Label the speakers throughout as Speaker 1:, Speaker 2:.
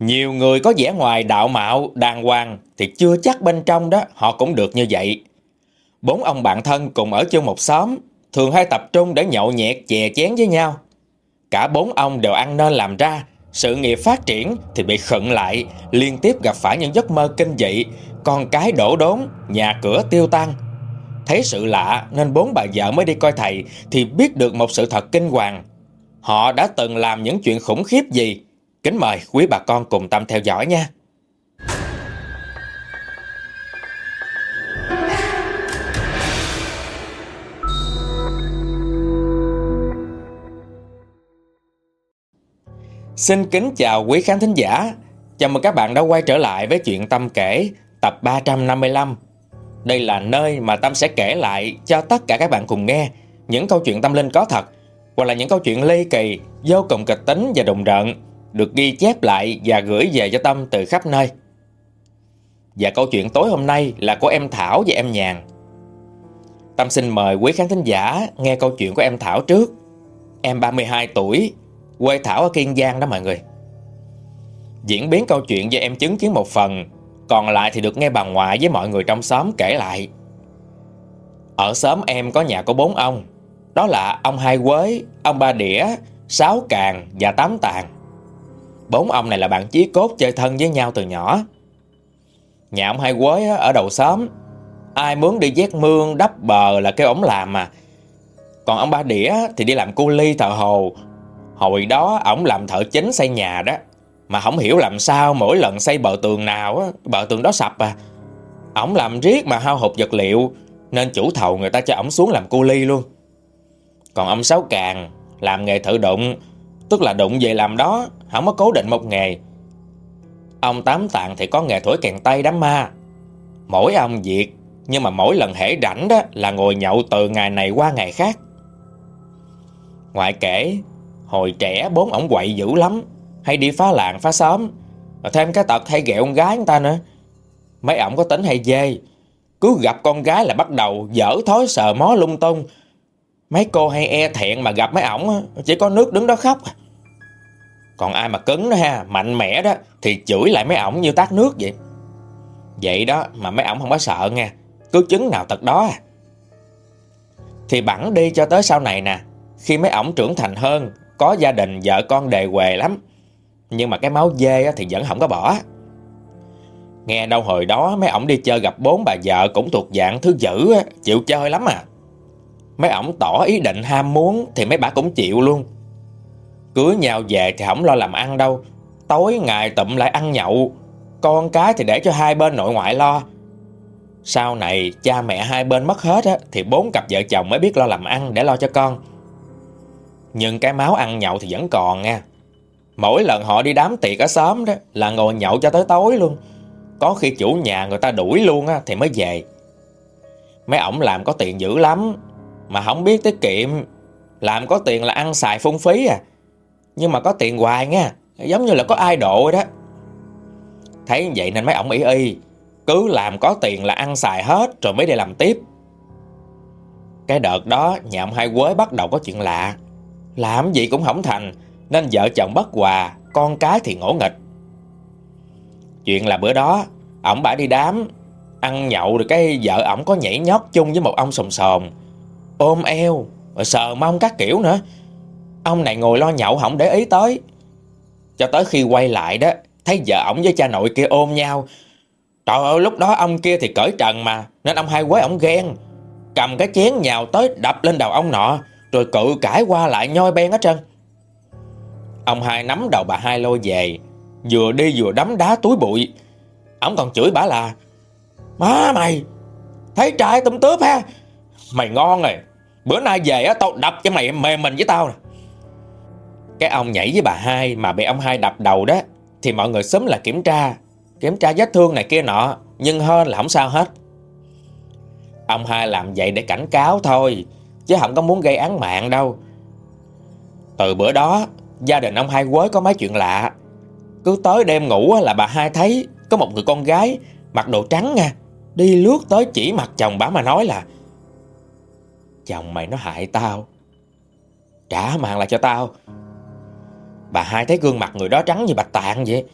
Speaker 1: Nhiều người có vẻ ngoài đạo mạo, đàng hoàng thì chưa chắc bên trong đó họ cũng được như vậy. Bốn ông bạn thân cùng ở chung một xóm, thường hay tập trung để nhậu nhẹt chè chén với nhau. Cả bốn ông đều ăn nên làm ra, sự nghiệp phát triển thì bị khựng lại, liên tiếp gặp phải những giấc mơ kinh dị, con cái đổ đốn, nhà cửa tiêu tan. Thấy sự lạ nên bốn bà vợ mới đi coi thầy thì biết được một sự thật kinh hoàng. Họ đã từng làm những chuyện khủng khiếp gì? Kính mời quý bà con cùng tâm theo dõi nha. Xin kính chào quý khán thính giả. Chào mừng các bạn đã quay trở lại với chuyện Tâm kể tập 355. Đây là nơi mà Tâm sẽ kể lại cho tất cả các bạn cùng nghe những câu chuyện tâm linh có thật hoặc là những câu chuyện ly kỳ, vô cùng kịch tính và đùng rợn được ghi chép lại và gửi về cho Tâm từ khắp nơi. Và câu chuyện tối hôm nay là của em Thảo và em Nhàn. Tâm xin mời quý khán thính giả nghe câu chuyện của em Thảo trước. Em 32 tuổi, quê Thảo ở Kiên Giang đó mọi người. Diễn biến câu chuyện do em chứng kiến một phần, còn lại thì được nghe bà ngoại với mọi người trong xóm kể lại. Ở xóm em có nhà có bốn ông, đó là ông Hai Quế, ông Ba Đĩa, Sáu Càng và Tám Tàng. Bốn ông này là bạn chí cốt chơi thân với nhau từ nhỏ. Nhà ông Hai Quế ở đầu xóm, ai muốn đi vét mương đắp bờ là kêu ổng làm mà. Còn ông Ba Đĩa thì đi làm cu ly thợ hồ. Hồi đó ổng làm thợ chính xây nhà đó. Mà không hiểu làm sao mỗi lần xây bờ tường nào á, Bờ tường đó sập à. Ổng làm riết mà hao hụt vật liệu Nên chủ thầu người ta cho ổng xuống làm cu ly luôn. Còn ông Sáu Càng Làm nghề thợ đụng Tức là đụng về làm đó, Không có cố định một nghề. Ông Tám Tạng thì có nghề thổi kèn tay đám ma. Mỗi ông việc, Nhưng mà mỗi lần hễ rảnh đó Là ngồi nhậu từ ngày này qua ngày khác. Ngoại kể, Hồi trẻ bốn ổng quậy dữ lắm, Hay đi phá làng, phá xóm. Và thêm cái tật hay ghẹo con gái người ta nữa. Mấy ổng có tính hay dê. Cứ gặp con gái là bắt đầu dở thói sờ mó lung tung. Mấy cô hay e thẹn mà gặp mấy ổng Chỉ có nước đứng đó khóc. Còn ai mà cứng đó ha, Mạnh mẽ đó, Thì chửi lại mấy ổng như tát nước vậy. Vậy đó mà mấy ổng không có sợ nha Cứ chứng nào tật đó à. Thì bẵng đi cho tới sau này nè, Khi mấy ổng trưởng thành hơn, có gia đình, vợ con đề quề lắm. Nhưng mà cái máu dê thì vẫn không có bỏ. Nghe đâu hồi đó mấy ổng đi chơi gặp bốn bà vợ cũng thuộc dạng thứ dữ Chịu chơi lắm à. Mấy ổng tỏ ý định ham muốn thì mấy bà cũng chịu luôn. Cưới nhau về thì không lo làm ăn đâu. Tối ngày tụm lại ăn nhậu. Con cái thì để cho hai bên nội ngoại lo. Sau này cha mẹ hai bên mất hết á, Thì bốn cặp vợ chồng mới biết lo làm ăn để lo cho con. Nhưng cái máu ăn nhậu thì vẫn còn nha. Mỗi lần họ đi đám tiệc ở xóm đó Là ngồi nhậu cho tới tối luôn. Có khi chủ nhà người ta đuổi luôn á Thì mới về. Mấy ổng làm có tiền dữ lắm. Mà không biết tiết kiệm, Làm có tiền là ăn xài phung phí à. Nhưng mà có tiền hoài nha, Giống như là có ai độ đó. Thấy vậy nên mấy ổng ý y, Cứ làm có tiền là ăn xài hết, Rồi mới đi làm tiếp. Cái đợt đó, nhà ông hai quế bắt đầu có chuyện lạ. Làm gì cũng không thành, Nên vợ chồng bất hòa, Con cái thì ngỗ nghịch. Chuyện là bữa đó, Ổng bả đi đám, Ăn nhậu rồi cái vợ ổng có nhảy nhót chung với một ông sồn sồn Ôm eo Rồi sờ mông các kiểu nữa. Ông này ngồi lo nhậu không để ý tới. Cho tới khi quay lại đó, Thấy vợ ổng với cha nội kia ôm nhau. Trời ơi, lúc đó ông kia thì cởi trần mà, Nên ông hai quế ổng ghen. Cầm cái chén nhào tới đập lên đầu ông nọ, rồi cự cãi qua lại nhoi ben hết trơn. Ông hai nắm đầu bà hai lôi về, Vừa đi vừa đấm đá túi bụi. Ông còn chửi bà là, Má mày, Thấy trai tùm tướp ha. Mày ngon rồi Bữa nay về á, tao đập cho mày mềm mình với tao nè. Cái ông nhảy với bà hai Mà bị ông hai đập đầu đó, Thì mọi người sớm là kiểm tra Kiểm tra vết thương này kia nọ, Nhưng hơn là không sao hết. Ông hai làm vậy để cảnh cáo thôi, Chứ không có muốn gây án mạng đâu. Từ bữa đó, Gia đình ông hai quới có mấy chuyện lạ. Cứ tới đêm ngủ là bà hai thấy Có một người con gái Mặc đồ trắng nha, Đi lướt tới chỉ mặt chồng bà mà nói là Chồng mày nó hại tao. Trả mạng lại cho tao. Bà hai thấy gương mặt người đó trắng như bạch tạng vậy,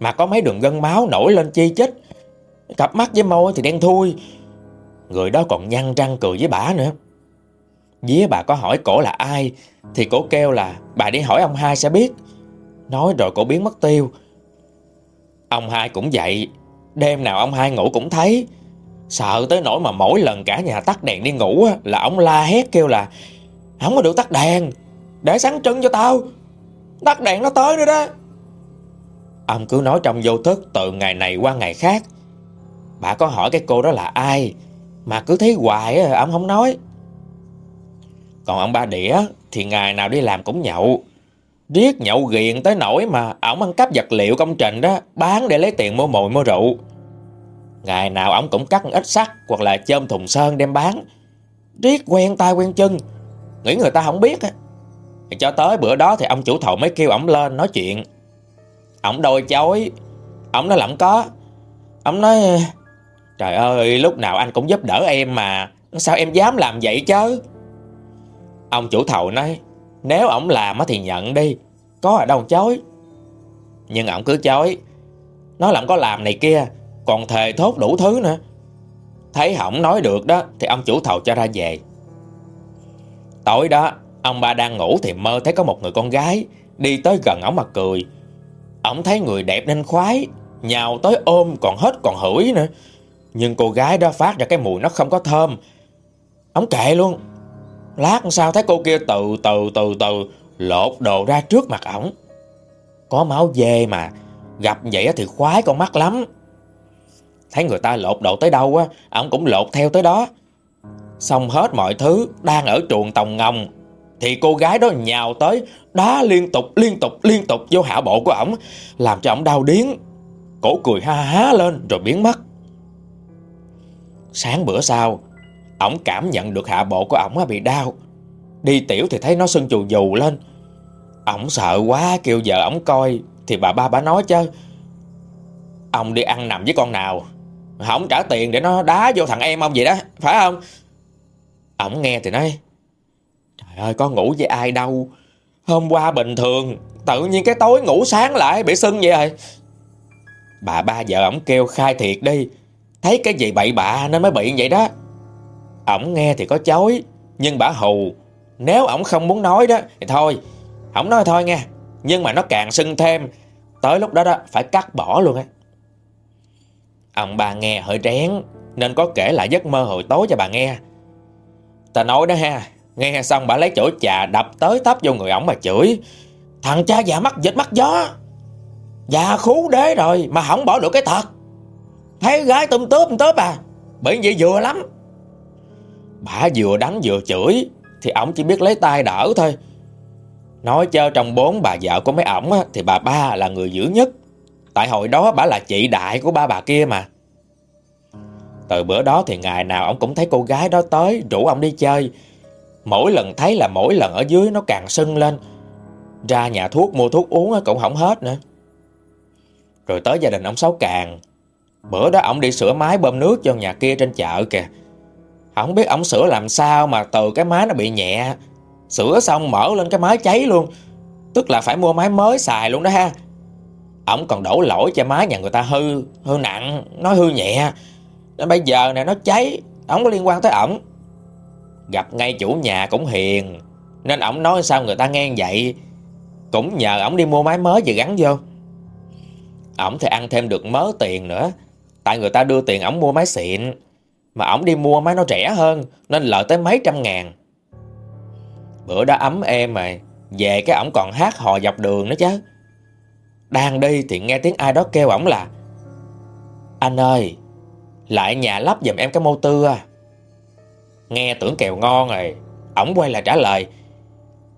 Speaker 1: Mà có mấy đường gân máu nổi lên chi chết. Cặp mắt với môi thì đen thui. Người đó còn nhăn răng cười với bà nữa. Día bà có hỏi cổ là ai, Thì cổ kêu là, bà đi hỏi ông hai sẽ biết. Nói rồi cổ biến mất tiêu. Ông hai cũng vậy Đêm nào ông hai ngủ cũng thấy. Sợ tới nỗi mà mỗi lần cả nhà tắt đèn đi ngủ Là ông la hét kêu là, Không có được tắt đèn, Để sáng trưng cho tao. Tắt đèn nó tới nữa đó. Ông cứ nói trong vô thức từ ngày này qua ngày khác. Bà có hỏi cái cô đó là ai, Mà cứ thấy hoài ông không nói. Còn ông ba đĩa Thì ngày nào đi làm cũng nhậu. Riết nhậu ghiền tới nỗi mà Ổng ăn cắp vật liệu công trình đó, Bán để lấy tiền mua mồi mua rượu. Ngày nào ổng cũng cắt ít sắt Hoặc là chôm thùng sơn đem bán. Riết quen tay quen chân. Nghĩ người ta không biết á. Cho tới bữa đó thì ông chủ thầu mới kêu ổng lên nói chuyện. Ổng đôi chối. Ổng nói lẩm có. Ổng nói, Trời ơi, lúc nào anh cũng giúp đỡ em mà. Sao em dám làm vậy chứ? Ông chủ thầu nói, Nếu ổng làm thì nhận đi. Có ở đâu chối. Nhưng ổng cứ chối, Nói là có làm này kia còn thề thốt đủ thứ nữa. Thấy hỏng nói được đó, Thì ông chủ thầu cho ra về. Tối đó, Ông ba đang ngủ thì mơ thấy có một người con gái Đi tới gần ổng mà cười. Ổng thấy người đẹp nên khoái, Nhào tới ôm còn hết còn hửi nữa. Nhưng cô gái đó phát ra cái mùi nó không có thơm. Ổng kệ luôn. Lát sao thấy cô kia từ từ từ từ Lột đồ ra trước mặt ổng. Có máu dê mà, Gặp vậy thì khoái con mắt lắm. Thấy người ta lột đồ tới đâu á Ổng cũng lột theo tới đó. Xong hết mọi thứ, Đang ở chuồng tòng ngồng, Thì cô gái đó nhào tới, Đá liên tục liên tục liên tục vô hạ bộ của ổng, Làm cho ổng đau điếng. Cổ cười ha há lên rồi biến mất. Sáng bữa sau, Ổng cảm nhận được hạ bộ của ổng bị đau. Đi tiểu thì thấy nó sưng chù dù lên. Ổng sợ quá, kêu vợ ổng coi, Thì bà ba bà nói chứ, Ông đi ăn nằm với con nào? Không trả tiền để nó đá vô thằng em ông vậy đó, Phải không? Ổng nghe thì nói, Trời ơi, có ngủ với ai đâu. Hôm qua bình thường, Tự nhiên cái tối ngủ sáng lại bị sưng vậy rồi Bà ba vợ ổng kêu khai thiệt đi, Thấy cái gì bậy bạ nên mới bị vậy đó. Ổng nghe thì có chối, Nhưng bà hù, Nếu ổng không muốn nói đó Thì thôi, Ổng nói thôi nghe, Nhưng mà nó càng sưng thêm, Tới lúc đó đó phải cắt bỏ luôn á. Ông bà nghe hơi rén, Nên có kể lại giấc mơ hồi tối cho bà nghe. Ta nói đó ha, Nghe xong bà lấy chỗ trà đập tới tấp vô người ổng mà chửi, Thằng cha già mắt dịch mắt gió, Già khú đế rồi Mà không bỏ được cái thật. Thấy gái tôm tớp tớp à Bởi vậy vừa lắm. Bà vừa đánh vừa chửi, Thì ổng chỉ biết lấy tay đỡ thôi. Nói chơi trong bốn bà vợ của mấy ổng Thì bà ba là người dữ nhất. Tại hồi đó bà là chị đại của ba bà kia mà. Từ bữa đó thì ngày nào ông cũng thấy cô gái đó tới, Rủ ông đi chơi. Mỗi lần thấy là mỗi lần ở dưới nó càng sưng lên. Ra nhà thuốc mua thuốc uống cũng không hết nữa. Rồi tới gia đình ông Sáu Càng. Bữa đó ông đi sửa máy bơm nước cho nhà kia trên chợ kìa. Không biết ông sửa làm sao mà từ cái máy nó bị nhẹ. Sửa xong mở lên cái máy cháy luôn. Tức là phải mua máy mới xài luôn đó ha. Ông còn đổ lỗi cho má nhà người ta hư Hư nặng, nói hư nhẹ. Nên bây giờ này nó cháy Ông có liên quan tới ổng. Gặp ngay chủ nhà cũng hiền Nên ổng nói sao người ta nghe vậy. Cũng nhờ ổng đi mua máy mới về gắn vô. Ổng thì ăn thêm được mớ tiền nữa Tại người ta đưa tiền ổng mua máy xịn. Mà ổng đi mua máy nó rẻ hơn Nên lợi tới mấy trăm ngàn. Bữa đó ấm êm mà Về cái ổng còn hát hò dọc đường nữa chứ. Đang đi thì nghe tiếng ai đó kêu ổng là Anh ơi Lại nhà lắp giùm em cái mô tư à. Nghe tưởng kèo ngon rồi Ổng quay lại trả lời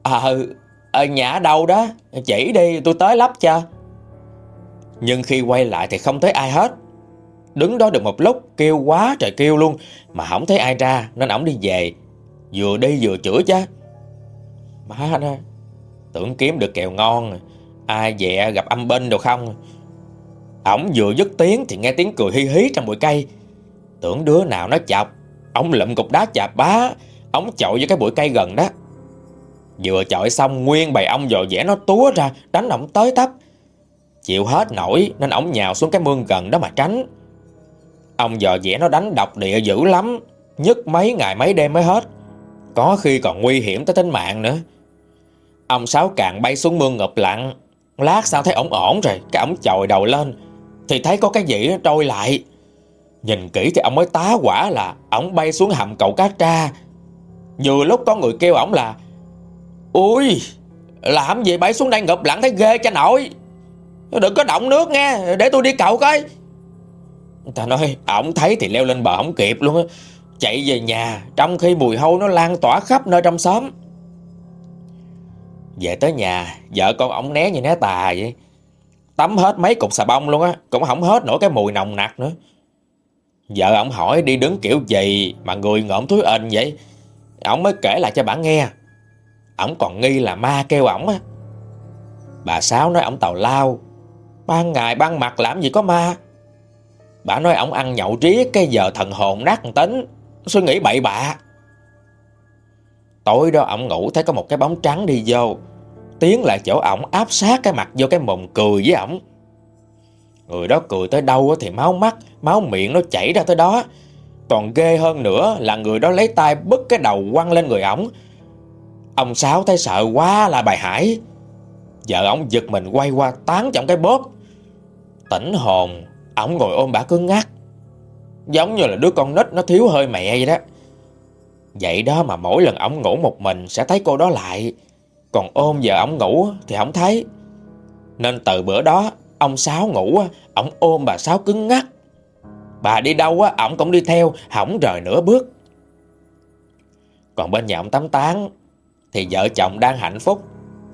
Speaker 1: Ờ à, Nhà đâu đó Chỉ đi tôi tới lắp cho. Nhưng khi quay lại thì không thấy ai hết. Đứng đó được một lúc Kêu quá trời kêu luôn Mà không thấy ai ra Nên ổng đi về Vừa đi vừa chửi chứ. Má nó Tưởng kiếm được kèo ngon. Ai dẹ gặp âm bên được không Ổng vừa dứt tiếng Thì nghe tiếng cười hi hí trong bụi cây Tưởng đứa nào nó chọc ổng lụm cục đá chạp bá ổng chọi với cái bụi cây gần đó Vừa chọi xong Nguyên bầy ông dò dẻ nó túa ra Đánh ổng tới tấp Chịu hết nổi nên ổng nhào xuống cái mương gần đó mà tránh. Ông dò dẻ nó đánh độc địa dữ lắm, nhức mấy ngày mấy đêm mới hết. Có khi còn nguy hiểm tới tính mạng nữa. Ông Sáu càng bay xuống mương ngập lặng. Lát sau thấy ổng ổn rồi, cái ổng chồi đầu lên. Thì thấy có cái gì trôi lại. Nhìn kỹ thì ông mới tá quả là ổng bay xuống hầm cầu cá tra. Vừa lúc có người kêu ổng là Ui, làm gì bay xuống đây ngập lặng thấy ghê cho nổi. Đừng có động nước nghe, để tôi đi cậu coi. Ta nói, ổng thấy thì leo lên bờ không kịp luôn á. Chạy về nhà, trong khi mùi hôi nó lan tỏa khắp nơi trong xóm. Về tới nhà, vợ con ổng né như né tà vậy. Tắm hết mấy cục xà bông luôn á, cũng không hết nổi cái mùi nồng nặc nữa. Vợ ổng hỏi đi đứng kiểu gì mà người ngộm thúi ên vậy. Ổng mới kể lại cho bà nghe. Ổng còn nghi là ma kêu ổng á. Bà Sáu nói ổng tàu lao. Ban ngày ban mặt làm gì có ma. Bà nói ổng ăn nhậu trí cái giờ thần hồn nát tính. Suy nghĩ bậy bạ. Tối đó ổng ngủ thấy có một cái bóng trắng đi vô. Tiến lại chỗ ổng áp sát cái mặt vô cái mồm cười với ổng. Người đó cười tới đâu thì máu mắt, máu miệng nó chảy ra tới đó. Còn ghê hơn nữa là người đó lấy tay bứt cái đầu quăng lên người ổng. Ông Sáu thấy sợ quá là bài hải. Vợ ổng giật mình quay qua tán trong cái bóp. Tỉnh hồn, ổng ngồi ôm bà cứng ngắt. Giống như là đứa con nít nó thiếu hơi mẹ vậy đó. Vậy đó mà mỗi lần ổng ngủ một mình sẽ thấy cô đó lại. Còn ôm vợ ổng ngủ thì không thấy. Nên từ bữa đó ông Sáu ngủ ổng ôm bà Sáu cứng ngắt. Bà đi đâu á, ổng cũng đi theo, hỏng rời nửa bước. Còn bên nhà ông Tám Tán thì vợ chồng đang hạnh phúc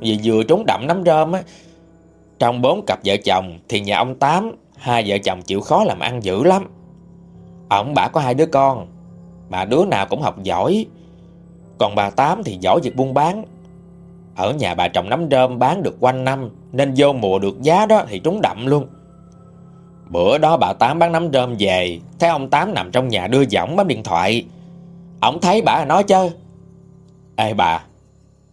Speaker 1: vì vừa trúng đậm nắm rơm á. Trong bốn cặp vợ chồng thì nhà ông Tám hai vợ chồng chịu khó làm ăn dữ lắm. Ông bà có hai đứa con, mà đứa nào cũng học giỏi. Còn bà Tám thì giỏi việc buôn bán. Ở nhà bà trồng nấm rơm bán được quanh năm nên vô mùa được giá đó thì trúng đậm luôn. Bữa đó bà Tám bán nấm rơm về, thấy ông Tám nằm trong nhà đưa giọng bấm điện thoại. Ông thấy bà nói chứ. Ê bà,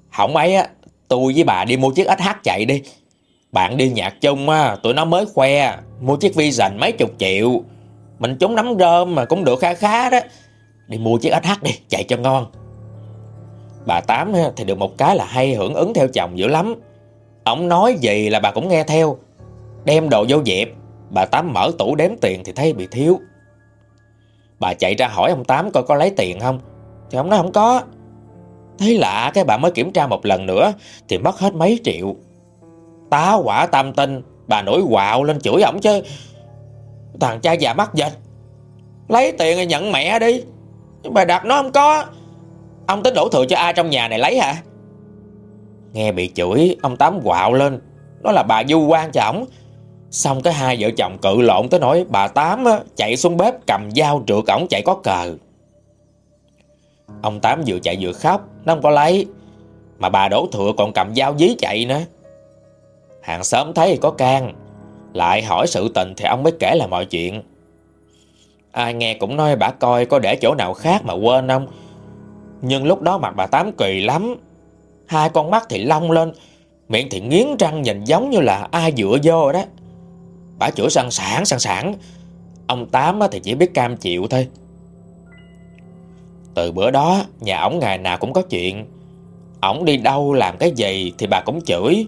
Speaker 1: hỏng ấy á, tôi với bà đi mua chiếc SH chạy đi. Bạn đi nhạc chung á, tụi nó mới khoe, mua chiếc Vision mấy chục triệu. Mình trúng nấm rơm mà cũng được khá khá đó. Đi mua chiếc SH đi, chạy cho ngon. Bà Tám thì được một cái là hay hưởng ứng theo chồng dữ lắm. Ông nói gì là bà cũng nghe theo. Đem đồ vô dẹp, bà Tám mở tủ đếm tiền thì thấy bị thiếu. Bà chạy ra hỏi ông Tám coi có lấy tiền không. Thì ông nói không có. Thấy lạ cái bà mới kiểm tra một lần nữa thì mất hết mấy triệu. Tá quả tam tinh, bà nổi quạo lên chửi ổng chứ. Thằng cha già mắc dịch. Lấy tiền rồi nhận mẹ đi. Bà đặt nó không có. Ông tính đổ thừa cho ai trong nhà này lấy hả? Nghe bị chửi, ông Tám quạo lên. Đó là bà du quan cho ổng. Xong cái hai vợ chồng cự lộn tới nỗi bà Tám chạy xuống bếp cầm dao trượt ổng chạy có cờ. Ông Tám vừa chạy vừa khóc, nó không có lấy. Mà bà đổ thừa còn cầm dao dí chạy nữa. Hàng xóm thấy thì có can. Lại hỏi sự tình thì ông mới kể là mọi chuyện. Ai nghe cũng nói bà coi có để chỗ nào khác mà quên không. Nhưng lúc đó mặt bà Tám kỳ lắm. Hai con mắt thì long lên, miệng thì nghiến răng nhìn giống như là ai dựa vô đó. Bà chửi sẵn sảng sẵn sảng. Ông Tám thì chỉ biết cam chịu thôi. Từ bữa đó, nhà ổng ngày nào cũng có chuyện. Ổng đi đâu làm cái gì thì bà cũng chửi.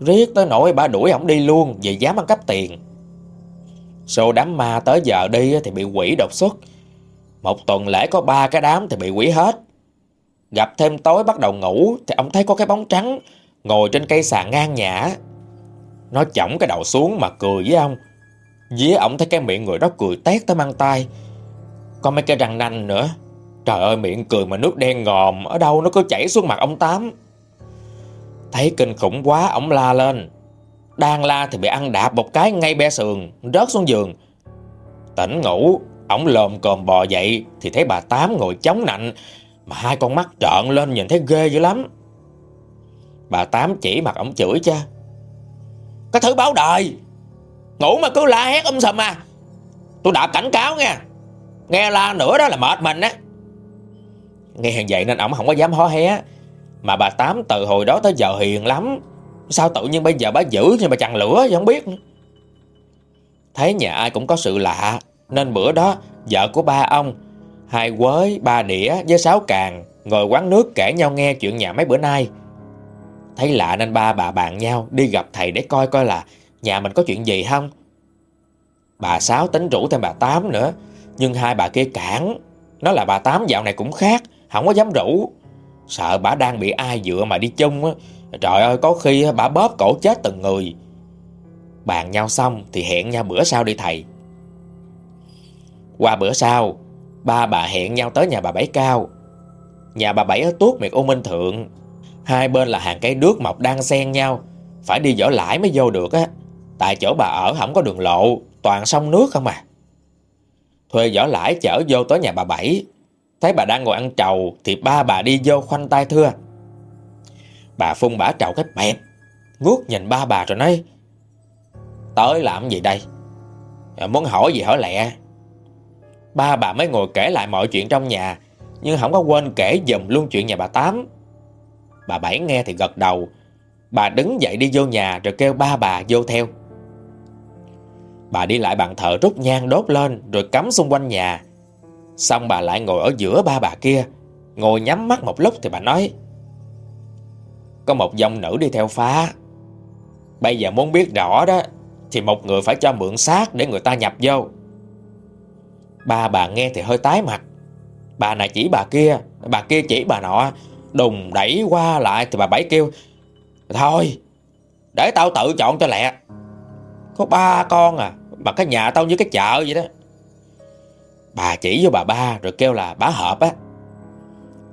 Speaker 1: Riết tới nỗi bà đuổi ổng đi luôn vì dám ăn cắp tiền. Số đám ma tới giờ đi thì bị quỷ đột xuất. Một tuần lễ có ba cái đám thì bị quỷ hết. Gặp thêm tối bắt đầu ngủ thì ông thấy có cái bóng trắng ngồi trên cây sàn ngang nhã. Nó chổng cái đầu xuống mà cười với ông. Día ông thấy cái miệng người đó cười tét tới mang tay. Có mấy cái răng nanh nữa. Trời ơi, miệng cười mà nước đen ngòm Ở đâu nó cứ chảy xuống mặt ông Tám Thấy kinh khủng quá, Ông la lên đang la thì bị ăn đạp một cái ngay be sườn, Rớt xuống giường. Tỉnh ngủ Ông lồm cồm bò dậy Thì thấy bà Tám ngồi chống nạnh, Mà hai con mắt trợn lên nhìn thấy ghê dữ lắm. Bà Tám chỉ mặt ông chửi cha, Cái thứ báo đời, Ngủ mà cứ la hét um sầm à. Tôi đã cảnh cáo nha Nghe la nữa đó là mệt mình á.
Speaker 2: Nghe hàng vậy nên ổng không có dám hó hé, Mà bà Tám từ hồi đó tới giờ hiền lắm.
Speaker 1: Sao tự nhiên bây giờ bà giữ nhưng mà chằn lửa vậy không biết. Thấy nhà ai cũng có sự lạ Nên bữa đó vợ của ba ông Hai quới, ba đĩa với sáu càng Ngồi quán nước kể nhau nghe chuyện nhà mấy bữa nay. Thấy lạ nên ba bà bàn nhau Đi gặp thầy để coi coi là Nhà mình có chuyện gì không. Bà Sáu tính rủ thêm bà Tám nữa Nhưng hai bà kia cản. Nó là bà Tám dạo này cũng khác Không có dám rủ. Sợ bà đang bị ai dựa mà đi chung á Trời ơi, có khi bà bóp cổ chết từng người. Bàn nhau xong Thì hẹn nhau bữa sau đi thầy. Qua bữa sau, Ba bà hẹn nhau tới nhà bà Bảy Cao. Nhà bà Bảy ở Tuốt miệt U Minh Thượng. Hai bên là hàng cây đước mọc đang xen nhau. Phải đi dở lãi mới vô được á. Tại chỗ bà ở không có đường lộ, Toàn sông nước không à. Thuê võ lãi chở vô tới nhà bà Bảy. Thấy bà đang ngồi ăn trầu Thì ba bà đi vô khoanh tay thưa. Bà phun bả trào cái bẹp Ngước nhìn ba bà rồi nói, Tới làm gì đây? À, muốn hỏi gì hỏi lẹ. Ba bà mới ngồi kể lại mọi chuyện trong nhà, Nhưng không có quên kể dùm luôn chuyện nhà bà Tám. Bà Bảy nghe thì gật đầu. Bà đứng dậy đi vô nhà Rồi kêu ba bà vô theo. Bà đi lại bàn thờ rút nhang đốt lên Rồi cắm xung quanh nhà. Xong bà lại ngồi ở giữa ba bà kia, Ngồi nhắm mắt một lúc thì bà nói có một dòng nữ đi theo phá. Bây giờ muốn biết rõ đó, Thì một người phải cho mượn xác Để người ta nhập vô. Ba bà nghe thì hơi tái mặt. Bà này chỉ bà kia Bà kia chỉ bà nọ. Đùng đẩy qua lại thì bà Bảy kêu, Thôi, Để tao tự chọn cho lẹ. Có ba con à Mà cái nhà tao như cái chợ vậy đó. Bà chỉ với bà ba Rồi kêu là, bà hợp á.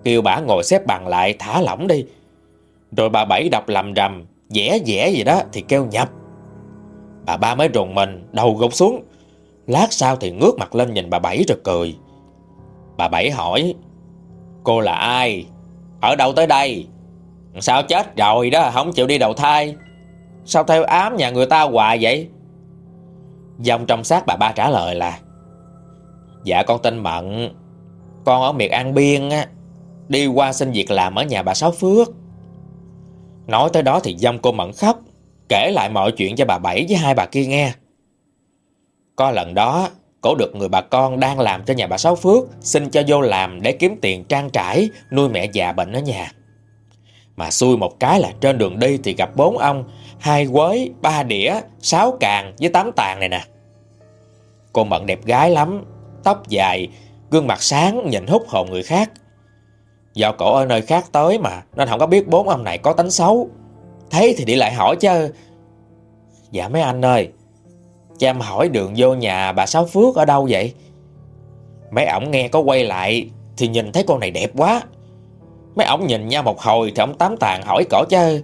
Speaker 1: Kêu bà ngồi xếp bằng lại thả lỏng đi. Rồi bà Bảy đọc lầm rầm, dẻ dẻ gì đó, thì kêu nhập. Bà ba mới rùng mình, Đầu gục xuống. Lát sau thì ngước mặt lên nhìn bà Bảy rồi cười. Bà Bảy hỏi, Cô là ai? Ở đâu tới đây? Sao chết rồi đó không chịu đi đầu thai? Sao theo ám nhà người ta hoài vậy? Dòng trong xác bà ba trả lời là Dạ con tên Mận. Con ở miệt An Biên á. Đi qua xin việc làm ở nhà bà Sáu Phước. Nói tới đó thì dông cô mẫn khóc Kể lại mọi chuyện cho bà Bảy với hai bà kia nghe. Có lần đó Cổ được người bà con đang làm cho nhà bà Sáu Phước Xin cho vô làm để kiếm tiền trang trải Nuôi mẹ già bệnh ở nhà. Mà xui một cái là trên đường đi Thì gặp bốn ông Hai quới, ba đĩa, sáu càng với tám tàn này nè. Cô Mận đẹp gái lắm Tóc dài, gương mặt sáng nhìn hút hồn người khác. Do cổ ở nơi khác tới mà, Nên không có biết bốn ông này có tính xấu. Thấy thì đi lại hỏi chứ. Dạ mấy anh ơi, Cho em hỏi đường vô nhà bà Sáu Phước ở đâu vậy? Mấy ổng nghe có quay lại Thì nhìn thấy con này đẹp quá. Mấy ổng nhìn nhau một hồi Thì ổng Tám Tàn hỏi cổ chứ.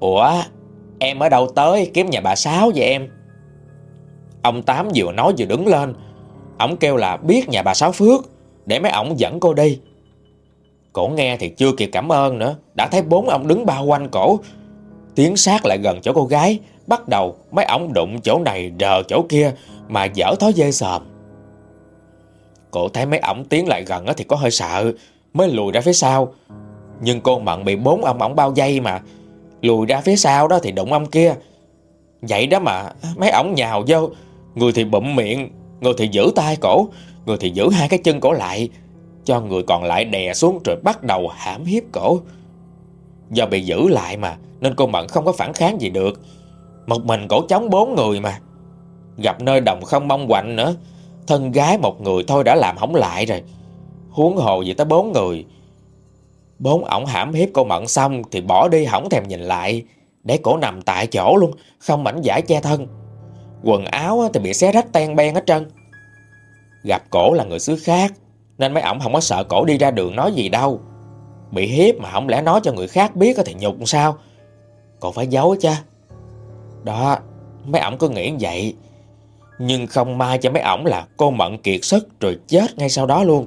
Speaker 1: Ủa, Em ở đâu tới kiếm nhà bà Sáu vậy em? Ông Tám vừa nói vừa đứng lên. Ông kêu là biết nhà bà Sáu Phước, Để mấy ổng dẫn cô đi. Cổ nghe thì chưa kịp cảm ơn nữa. Đã thấy bốn ông đứng bao quanh cổ. Tiến sát lại gần chỗ cô gái. Bắt đầu mấy ông đụng chỗ này rờ chỗ kia, Mà dở thói dê sờm. Cổ thấy mấy ổng tiến lại gần thì có hơi sợ, Mới lùi ra phía sau. Nhưng cô Mận bị bốn ông ổng bao dây mà. Lùi ra phía sau đó thì đụng ông kia. Vậy đó mà, mấy ổng nhào vô. Người thì bụm miệng, Người thì giữ tay cổ, Người thì giữ hai cái chân cổ lại. Cho người còn lại đè xuống rồi bắt đầu hãm hiếp cổ. Do bị giữ lại mà, Nên cô Mận không có phản kháng gì được. Một mình cổ chống bốn người mà. Gặp nơi đồng không mong quạnh nữa, Thân gái một người thôi đã làm hỏng lại rồi. Huống hồ gì tới bốn người. Bốn ổng hãm hiếp cô Mận xong Thì bỏ đi, hỏng thèm nhìn lại. Để cổ nằm tại chỗ luôn, Không mảnh giải che thân. Quần áo thì bị xé rách ten ben hết trơn. Gặp cổ là người xứ khác. Nên mấy ổng không có sợ cổ đi ra đường nói gì đâu. Bị hiếp mà không lẽ nói cho người khác biết thì nhục sao? Còn phải giấu chứ Đó, Mấy ổng cứ nghĩ vậy. Nhưng không may cho mấy ổng là cô Mận kiệt sức Rồi chết ngay sau đó luôn.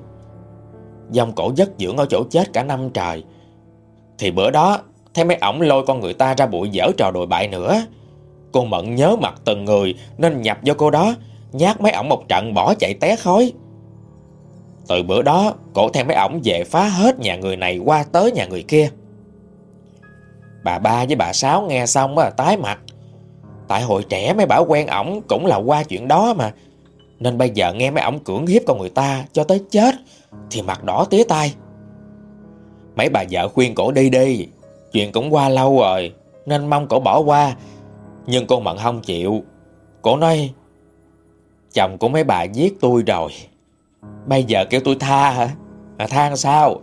Speaker 1: Dòng cổ giấc dưỡng ở chỗ chết cả năm trời. Thì bữa đó, Thấy mấy ổng lôi con người ta ra bụi dở trò đồi bại nữa. Cô Mận nhớ mặt từng người Nên nhập vô cô đó, Nhát mấy ổng một trận bỏ chạy té khói. Từ bữa đó Cổ theo mấy ổng về phá hết nhà người này Qua tới nhà người kia Bà ba với bà Sáu nghe xong á, tái mặt. Tại hồi trẻ mấy bảo quen ổng cũng là qua chuyện đó mà. Nên bây giờ nghe mấy ổng cưỡng hiếp con người ta cho tới chết thì mặt đỏ tía tai. Mấy bà vợ khuyên cổ đi đi, chuyện cũng qua lâu rồi nên mong cổ bỏ qua. Nhưng con Mận không chịu. Cổ nói chồng của mấy bà giết tôi rồi. Bây giờ kêu tôi tha hả? À, tha sao?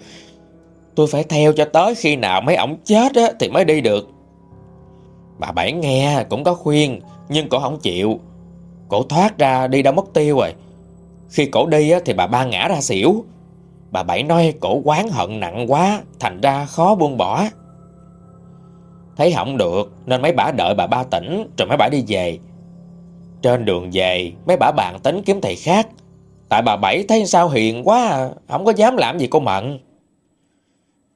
Speaker 1: Tôi phải theo cho tới khi nào mấy ổng chết á, thì mới đi được. Bà Bảy nghe cũng có khuyên, nhưng cổ không chịu. Cổ thoát ra đi đâu mất tiêu rồi. Khi cổ đi á, thì bà ba ngã ra xỉu. Bà Bảy nói cổ quán hận nặng quá, thành ra khó buông bỏ. Thấy không được, nên mấy bà đợi bà ba tỉnh, rồi mấy bà đi về. Trên đường về, mấy bà bạn tính kiếm thầy khác. Tại bà Bảy thấy sao hiền quá, à? không có dám làm gì cô Mận.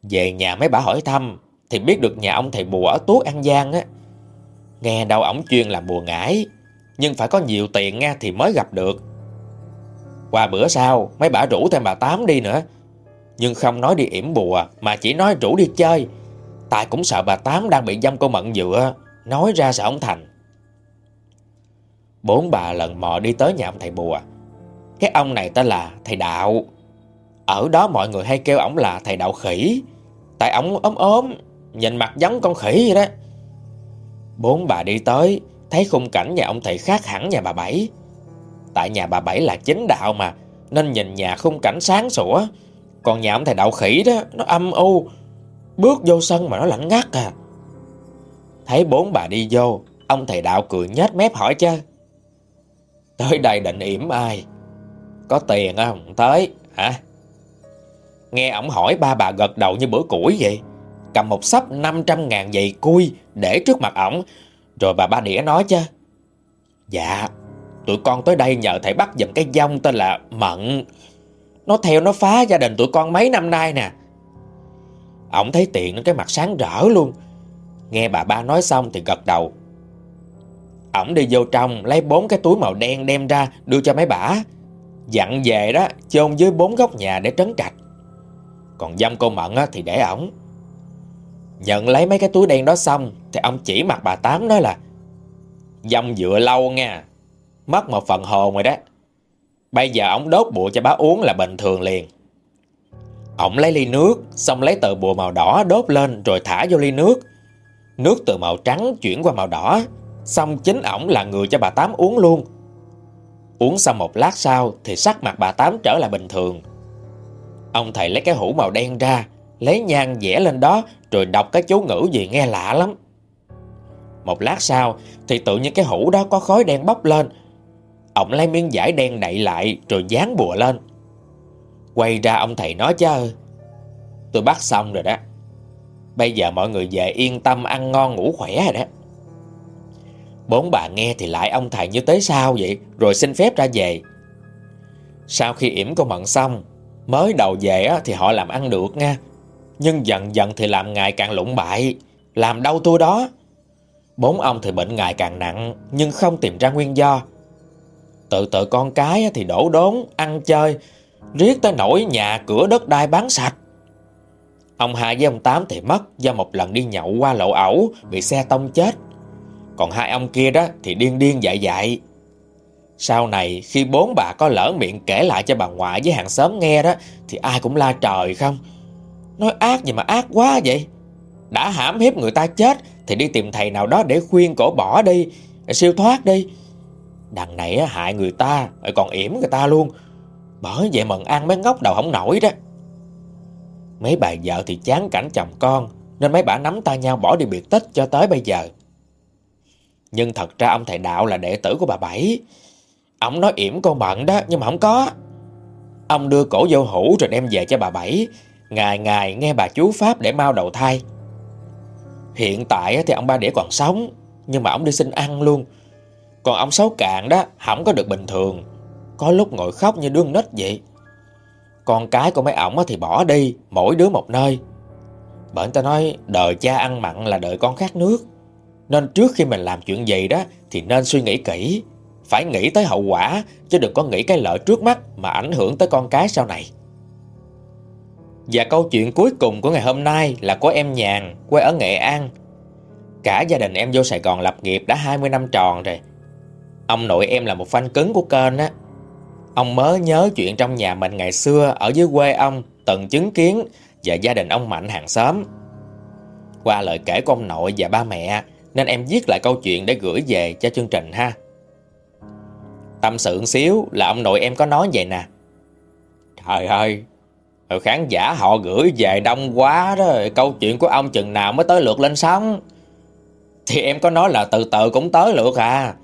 Speaker 1: Về nhà mấy bà hỏi thăm Thì biết được nhà ông thầy bùa ở Tuốt An Giang á. Nghe đâu ổng chuyên làm bùa ngải Nhưng phải có nhiều tiền nghe thì mới gặp được. Qua bữa sau Mấy bà rủ thêm bà Tám đi nữa. Nhưng không nói đi yểm bùa Mà chỉ nói rủ đi chơi. Tại cũng sợ bà Tám đang bị dâm cô mận dựa Nói ra sợ ông Thành. Bốn bà lần mò đi tới nhà ông thầy bùa. Cái ông này tên là thầy Đạo. Ở đó mọi người hay kêu ổng là thầy Đạo Khỉ. Tại ổng ốm ốm, Nhìn mặt giống con khỉ vậy đó. Bốn bà đi tới, Thấy khung cảnh nhà ông thầy khác hẳn nhà bà Bảy. Tại nhà bà Bảy là chính đạo mà, Nên nhìn nhà khung cảnh sáng sủa. Còn nhà ông thầy đạo khỉ đó, Nó âm u, Bước vô sân mà nó lạnh ngắt à. Thấy bốn bà đi vô, Ông thầy đạo cười nhếch mép hỏi chứ. Tới đây định yểm ai? Có tiền không tới, hả? Nghe ổng hỏi ba bà gật đầu như bữa củi vậy. Cầm một sắp 500 ngàn giày cui Để trước mặt ổng, Rồi bà ba đĩa nói chứ. Dạ Tụi con tới đây nhờ thầy bắt giùm cái dông tên là Mận. Nó theo nó phá gia đình tụi con mấy năm nay nè. Ổng thấy tiện cái mặt sáng rỡ luôn. Nghe bà ba nói xong thì gật đầu. Ổng đi vô trong, Lấy bốn cái túi màu đen đem ra Đưa cho mấy bả Dặn về đó chôn dưới bốn góc nhà để trấn trạch. Còn dâm cô Mận á, thì để ổng. Nhận lấy mấy cái túi đen đó xong Thì ông chỉ mặt bà Tám nói là Dâm dựa lâu nha Mất một phần hồn rồi đó. Bây giờ ông đốt bùa cho bá uống là bình thường liền. Ông lấy ly nước Xong lấy tờ bùa màu đỏ đốt lên Rồi thả vô ly nước. Nước từ màu trắng chuyển qua màu đỏ Xong chính ổng là người cho bà Tám uống luôn. Uống xong một lát sau Thì sắc mặt bà Tám trở lại bình thường. Ông thầy lấy cái hũ màu đen ra, Lấy nhang vẽ lên đó, Rồi đọc cái chú ngữ gì nghe lạ lắm. Một lát sau Thì tự nhiên cái hũ đó có khói đen bốc lên. Ông lấy miếng vải đen đậy lại, Rồi dán bùa lên. Quay ra ông thầy nói chứ, Tôi bắt xong rồi đó. Bây giờ mọi người về yên tâm ăn ngon ngủ khỏe rồi đó. Bốn bà nghe thì lại ông thầy như tới sao vậy? Rồi xin phép ra về. Sau khi yểm con Mận xong, Mới đầu về thì họ làm ăn được nha. Nhưng dần dần thì làm ngày càng lụng bại. Làm đâu tôi đó. Bốn ông thì bệnh ngày càng nặng, Nhưng không tìm ra nguyên do. Tự tự con cái thì đổ đốn, Ăn chơi, Riết tới nỗi nhà cửa đất đai bán sạch. Ông hai với ông Tám thì mất Do một lần đi nhậu qua lộ ẩu, Bị xe tông chết. Còn hai ông kia đó thì điên điên dại dại. Sau này, khi bốn bà có lỡ miệng kể lại cho bà ngoại với hàng xóm nghe đó, Thì ai cũng la trời không? Nói ác gì mà ác quá vậy? Đã hãm hiếp người ta chết, Thì đi tìm thầy nào đó để khuyên cổ bỏ đi Siêu thoát đi. Đằng này hại người ta còn yểm người ta luôn. Bởi vậy mận ăn mấy ngốc đầu không nổi đó. Mấy bà vợ thì chán cảnh chồng con, Nên mấy bà nắm tay nhau bỏ đi biệt tích cho tới bây giờ. Nhưng thật ra ông thầy đạo là đệ tử của bà Bảy. Ông nói yểm con bận đó, nhưng mà không có. Ông đưa cổ vô hũ rồi đem về cho bà Bảy. Ngày ngày nghe bà chú Pháp để mau đầu thai. Hiện tại thì ông ba đĩa còn sống, Nhưng mà ông đi xin ăn luôn. Còn ông xấu cạn đó, Không có được bình thường. Có lúc ngồi khóc như đứa nít vậy. Con cái của mấy ổng thì bỏ đi, Mỗi đứa một nơi. Bởi ta nói, đời cha ăn mặn là đời con khát nước. Nên trước khi mình làm chuyện gì đó, Thì nên suy nghĩ kỹ. Phải nghĩ tới hậu quả, Chứ đừng có nghĩ cái lợi trước mắt Mà ảnh hưởng tới con cái sau này. Và câu chuyện cuối cùng của ngày hôm nay Là của em Nhàn, Quê ở Nghệ An. Cả gia đình em vô Sài Gòn lập nghiệp đã 20 năm tròn rồi. Ông nội em là một fan cứng của kênh á. Ông mới nhớ chuyện trong nhà mình ngày xưa Ở dưới quê ông, Từng chứng kiến, Và gia đình ông Mạnh hàng xóm. Qua lời kể của ông nội và ba mẹ nên em viết lại câu chuyện để gửi về cho chương trình ha. Tâm sự xíu là ông nội em có nói vậy nè. Trời ơi Khán giả họ gửi về đông quá đó. Câu chuyện của ông chừng nào mới tới lượt lên sóng. Thì em có nói là từ từ cũng tới lượt à.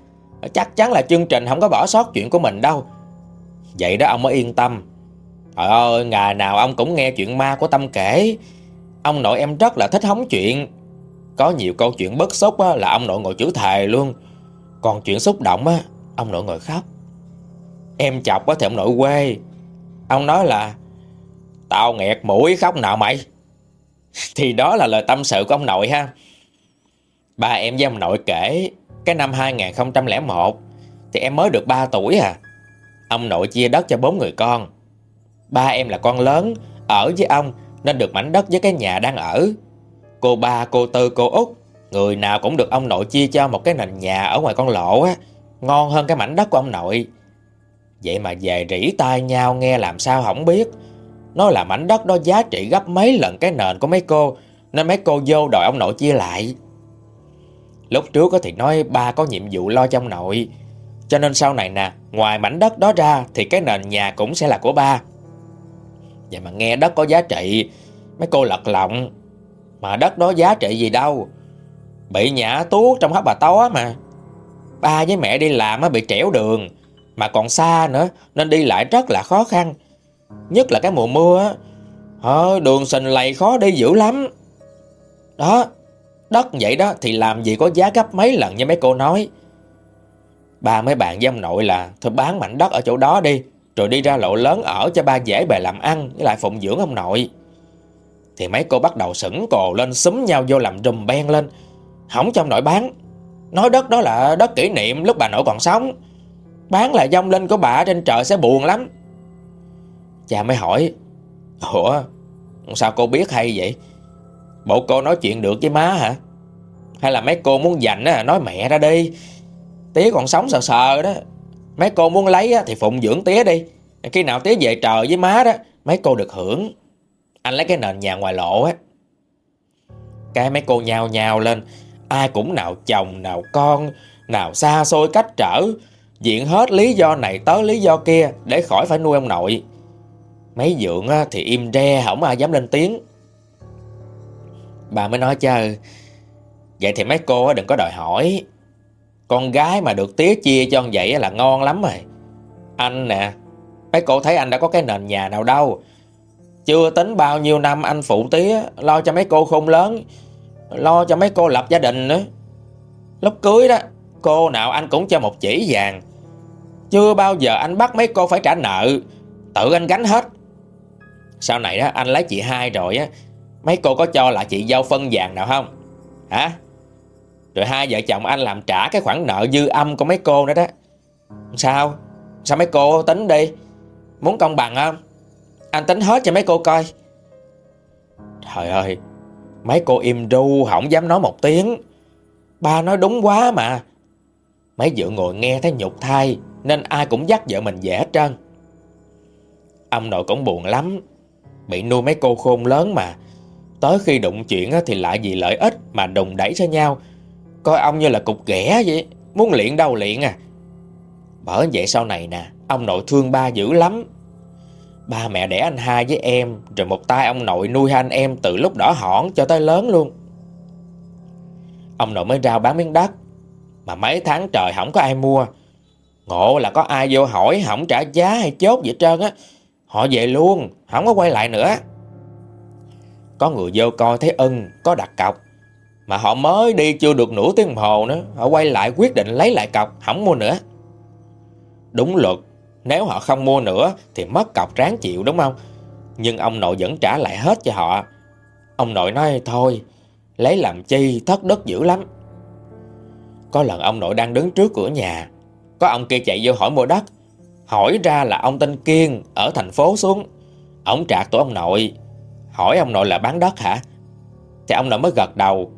Speaker 1: Chắc chắn là chương trình không có bỏ sót chuyện của mình đâu. Vậy đó ông mới yên tâm. Trời ơi, ngày nào ông cũng nghe chuyện ma của Tâm kể. Ông nội em rất là thích hóng chuyện. Có nhiều câu chuyện bất xúc là ông nội ngồi chữ thề luôn. Còn chuyện xúc động á, Ông nội ngồi khóc. Em chọc thì ông nội quê. Ông nói là, Tao nghẹt mũi khóc nào mày? Thì đó là lời tâm sự của ông nội ha. Ba em với ông nội kể, Cái năm 2001 Thì em mới được 3 tuổi à. Ông nội chia đất cho bốn người con. Ba em là con lớn, Ở với ông Nên được mảnh đất với cái nhà đang ở. Cô ba, cô tư, cô út. Người nào cũng được ông nội chia cho một cái nền nhà Ở ngoài con lộ á. Ngon hơn cái mảnh đất của ông nội. Vậy mà về rỉ tai nhau nghe làm sao không biết. Nói là mảnh đất đó giá trị gấp mấy lần cái nền của mấy cô Nên mấy cô vô đòi ông nội chia lại. Lúc trước thì nói ba có nhiệm vụ lo cho ông nội. Cho nên sau này nè Ngoài mảnh đất đó ra Thì cái nền nhà cũng sẽ là của ba. Vậy mà nghe đất có giá trị Mấy cô lật lọng. Mà đất đó giá trị gì đâu. Bị nhả tuốt trong hấp bà tó mà. Ba với mẹ đi làm bị trẻo đường. Mà còn xa nữa Nên đi lại rất là khó khăn. Nhất là cái mùa mưa Ờ, đường sình lầy khó đi dữ lắm. Đó Đất vậy đó thì làm gì có giá gấp mấy lần như mấy cô nói. Ba mấy bạn với ông nội là Thôi bán mảnh đất ở chỗ đó đi Rồi đi ra lộ lớn ở cho ba dễ bề làm ăn Với lại phụng dưỡng ông nội. Thì mấy cô bắt đầu sững cồ lên, Xúm nhau vô làm rùm beng lên. Hỏng trong nội bán. Nói đất đó là đất kỷ niệm, lúc bà nội còn sống. Bán là dông lên của bà trên trời sẽ buồn lắm. Cha mới hỏi, Ủa, Sao cô biết hay vậy? Bộ cô nói chuyện được với má hả? Hay là mấy cô muốn dành á, Nói mẹ ra đi? Tía còn sống sờ sờ đó. Mấy cô muốn lấy thì phụng dưỡng tía đi. Khi nào tía về trời với má đó, Mấy cô được hưởng. Anh lấy cái nền nhà ngoài lộ á. Cái mấy cô nhào nhào lên. Ai cũng nào chồng, nào con, Nào xa xôi cách trở. Diện hết lý do này tới lý do kia Để khỏi phải nuôi ông nội. Mấy dượng thì im re, Không ai dám lên tiếng. Bà mới nói chứ, Vậy thì mấy cô đừng có đòi hỏi. Con gái mà được tía chia cho vậy là ngon lắm rồi. Anh nè, Mấy cô thấy anh đã có cái nền nhà nào đâu. Chưa tính bao nhiêu năm anh phụ tía Lo cho mấy cô khôn lớn, Lo cho mấy cô lập gia đình nữa. Lúc cưới đó, Cô nào anh cũng cho một chỉ vàng. Chưa bao giờ anh bắt mấy cô phải trả nợ, Tự anh gánh hết. Sau này đó, anh lấy chị hai rồi á, Mấy cô có cho lại chị giao phân vàng nào không? Hả? Rồi hai vợ chồng anh làm trả cái khoản nợ dư âm của mấy cô nữa đó. Sao? Sao mấy cô tính đi? Muốn công bằng không? Anh tính hết cho mấy cô coi. Trời ơi, Mấy cô im ru không dám nói một tiếng. Ba nói đúng quá mà. Mấy vợ ngồi nghe thấy nhục thai, Nên ai cũng dắt vợ mình dễ hết trơn. Ông nội cũng buồn lắm, Bị nuôi mấy cô khôn lớn mà. Tới khi đụng chuyện thì lại vì lợi ích Mà đùng đẩy ra nhau. Coi ông như là cục ghẻ vậy, Muốn luyện đâu luyện à. Bởi vậy sau này nè, Ông nội thương ba dữ lắm. Ba mẹ đẻ anh hai với em, Rồi một tay ông nội nuôi hai anh em Từ lúc đỏ hỏn cho tới lớn luôn. Ông nội mới rao bán miếng đất. Mà mấy tháng trời không có ai mua. Ngộ là có ai vô hỏi Không trả giá hay chốt gì trơn á. Họ về luôn, Không có quay lại nữa. Có người vô coi thấy ưng, Có đặt cọc. Mà họ mới đi chưa được nửa tiếng hồ nữa, Họ quay lại quyết định lấy lại cọc, Không mua nữa. Đúng luật nếu họ không mua nữa thì mất cọc ráng chịu đúng không? Nhưng ông nội vẫn trả lại hết cho họ. Ông nội nói thôi, lấy làm chi thất đất dữ lắm. Có lần ông nội đang đứng trước cửa nhà, có ông kia chạy vô hỏi mua đất. Hỏi ra là ông tên Kiên ở thành phố xuống. Ông trạc tụi ông nội, hỏi ông nội là bán đất hả? Thì ông nội mới gật đầu.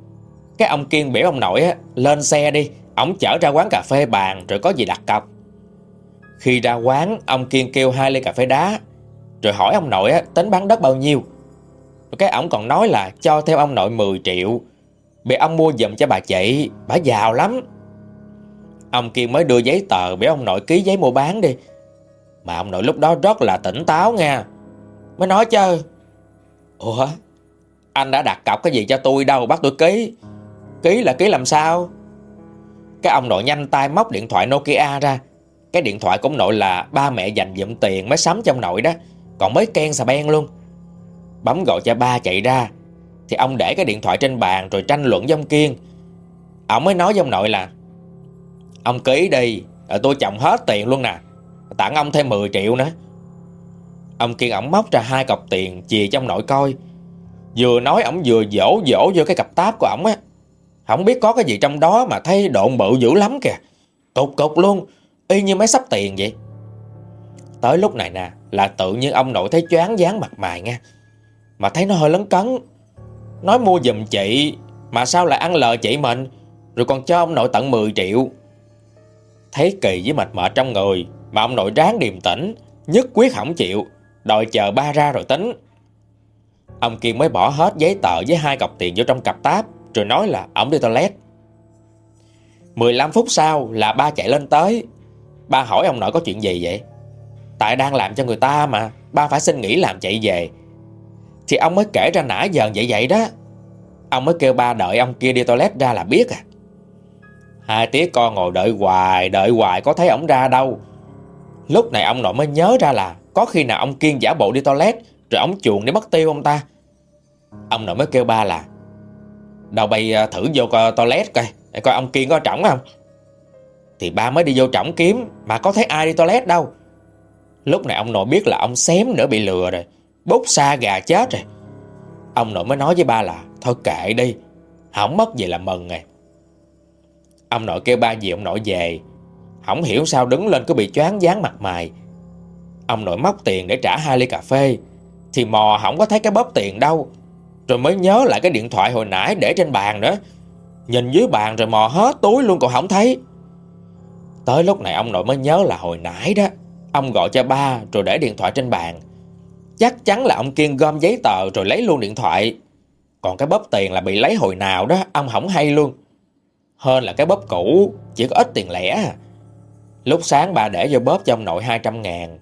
Speaker 1: Cái ông Kiên biểu ông nội á, lên xe đi Ông chở ra quán cà phê bàn rồi có gì đặt cọc khi ra quán Ông Kiên kêu hai ly cà phê đá. Rồi hỏi ông nội á, tính bán đất bao nhiêu? Cái ông còn nói là cho theo ông nội 10 triệu. Bị ông mua dùm cho bà chị Bà giàu lắm. Ông Kiên mới đưa giấy tờ Để ông nội ký giấy mua bán đi. Mà ông nội lúc đó rất là tỉnh táo nha. Mới nói chứ Ủa Anh đã đặt cọc cái gì cho tôi đâu Bắt tôi ký. Ký là ký làm sao? Cái ông nội nhanh tay móc điện thoại Nokia ra. Cái điện thoại của ông nội là Ba mẹ dành dụm tiền mới sắm cho ông nội đó. Còn mới ken xà ben luôn. Bấm gọi cho ba chạy ra. Thì ông để cái điện thoại trên bàn Rồi tranh luận với ông Kiên. Ông mới nói với ông nội là, Ông ký đi Rồi tôi chồng hết tiền luôn nè. Tặng ông thêm 10 triệu nữa. Ông Kiên ổng móc ra hai cọc tiền Chìa cho ông nội coi. Vừa nói ổng vừa dỗ dỗ vô cái cặp táp của ổng á. Không biết có cái gì trong đó Mà thấy độn bự dữ lắm kìa. Cục cục luôn. Y như mấy sắp tiền vậy. Tới lúc này nè, Là tự nhiên ông nội thấy choáng dáng mặt mày nha Mà thấy nó hơi lấn cấn. Nói mua giùm chị, Mà sao lại ăn lời chị mình? Rồi còn cho ông nội tận 10 triệu. Thấy kỳ với mệt mệt trong người, Mà ông nội ráng điềm tĩnh, Nhất quyết không chịu, Đòi chờ ba ra rồi tính. Ông Kiên mới bỏ hết giấy tờ với hai cọc tiền vô trong cặp táp, Rồi nói là ông đi toilet. 15 phút sau là ba chạy lên tới. Ba hỏi ông nội có chuyện gì vậy? Tại đang làm cho người ta mà, Ba phải xin nghỉ làm chạy về. Thì ông mới kể ra nãy giờ vậy vậy đó. Ông mới kêu ba đợi ông kia đi toilet ra là biết à. Hai tía con ngồi đợi hoài Đợi hoài có thấy ổng ra đâu. Lúc này ông nội mới nhớ ra là Có khi nào ông Kiên giả bộ đi toilet, Rồi ổng chuồng để mất tiêu ông ta. Ông nội mới kêu ba là, Đâu bay ờ, thử vô coi toilet coi coi ông Kiên có trọng không? Thì ba mới đi vô trọng kiếm, Mà có thấy ai đi toilet đâu. Lúc này ông nội biết là ông xém nữa bị lừa rồi, bốc xa gà chết rồi. Ông nội mới nói với ba là, Thôi kệ đi Không mất gì là mừng rồi. Ông nội kêu ba gì ông nội về, Không hiểu sao đứng lên cứ bị choáng dáng mặt mày. Ông nội móc tiền để trả hai ly cà phê, Thì mò không có thấy cái bóp tiền đâu. Rồi mới nhớ lại cái điện thoại hồi nãy để trên bàn nữa. Nhìn dưới bàn rồi mò hết túi luôn còn không thấy. Tới lúc này ông nội mới nhớ là hồi nãy đó. Ông gọi cho ba rồi để điện thoại trên bàn. Chắc chắn là ông Kiên gom giấy tờ rồi lấy luôn điện thoại. Còn cái bóp tiền là bị lấy hồi nào đó, Ông không hay luôn. Hơn là cái bóp cũ, Chỉ có ít tiền lẻ. Lúc sáng bà để vô bóp cho ông nội 200 ngàn.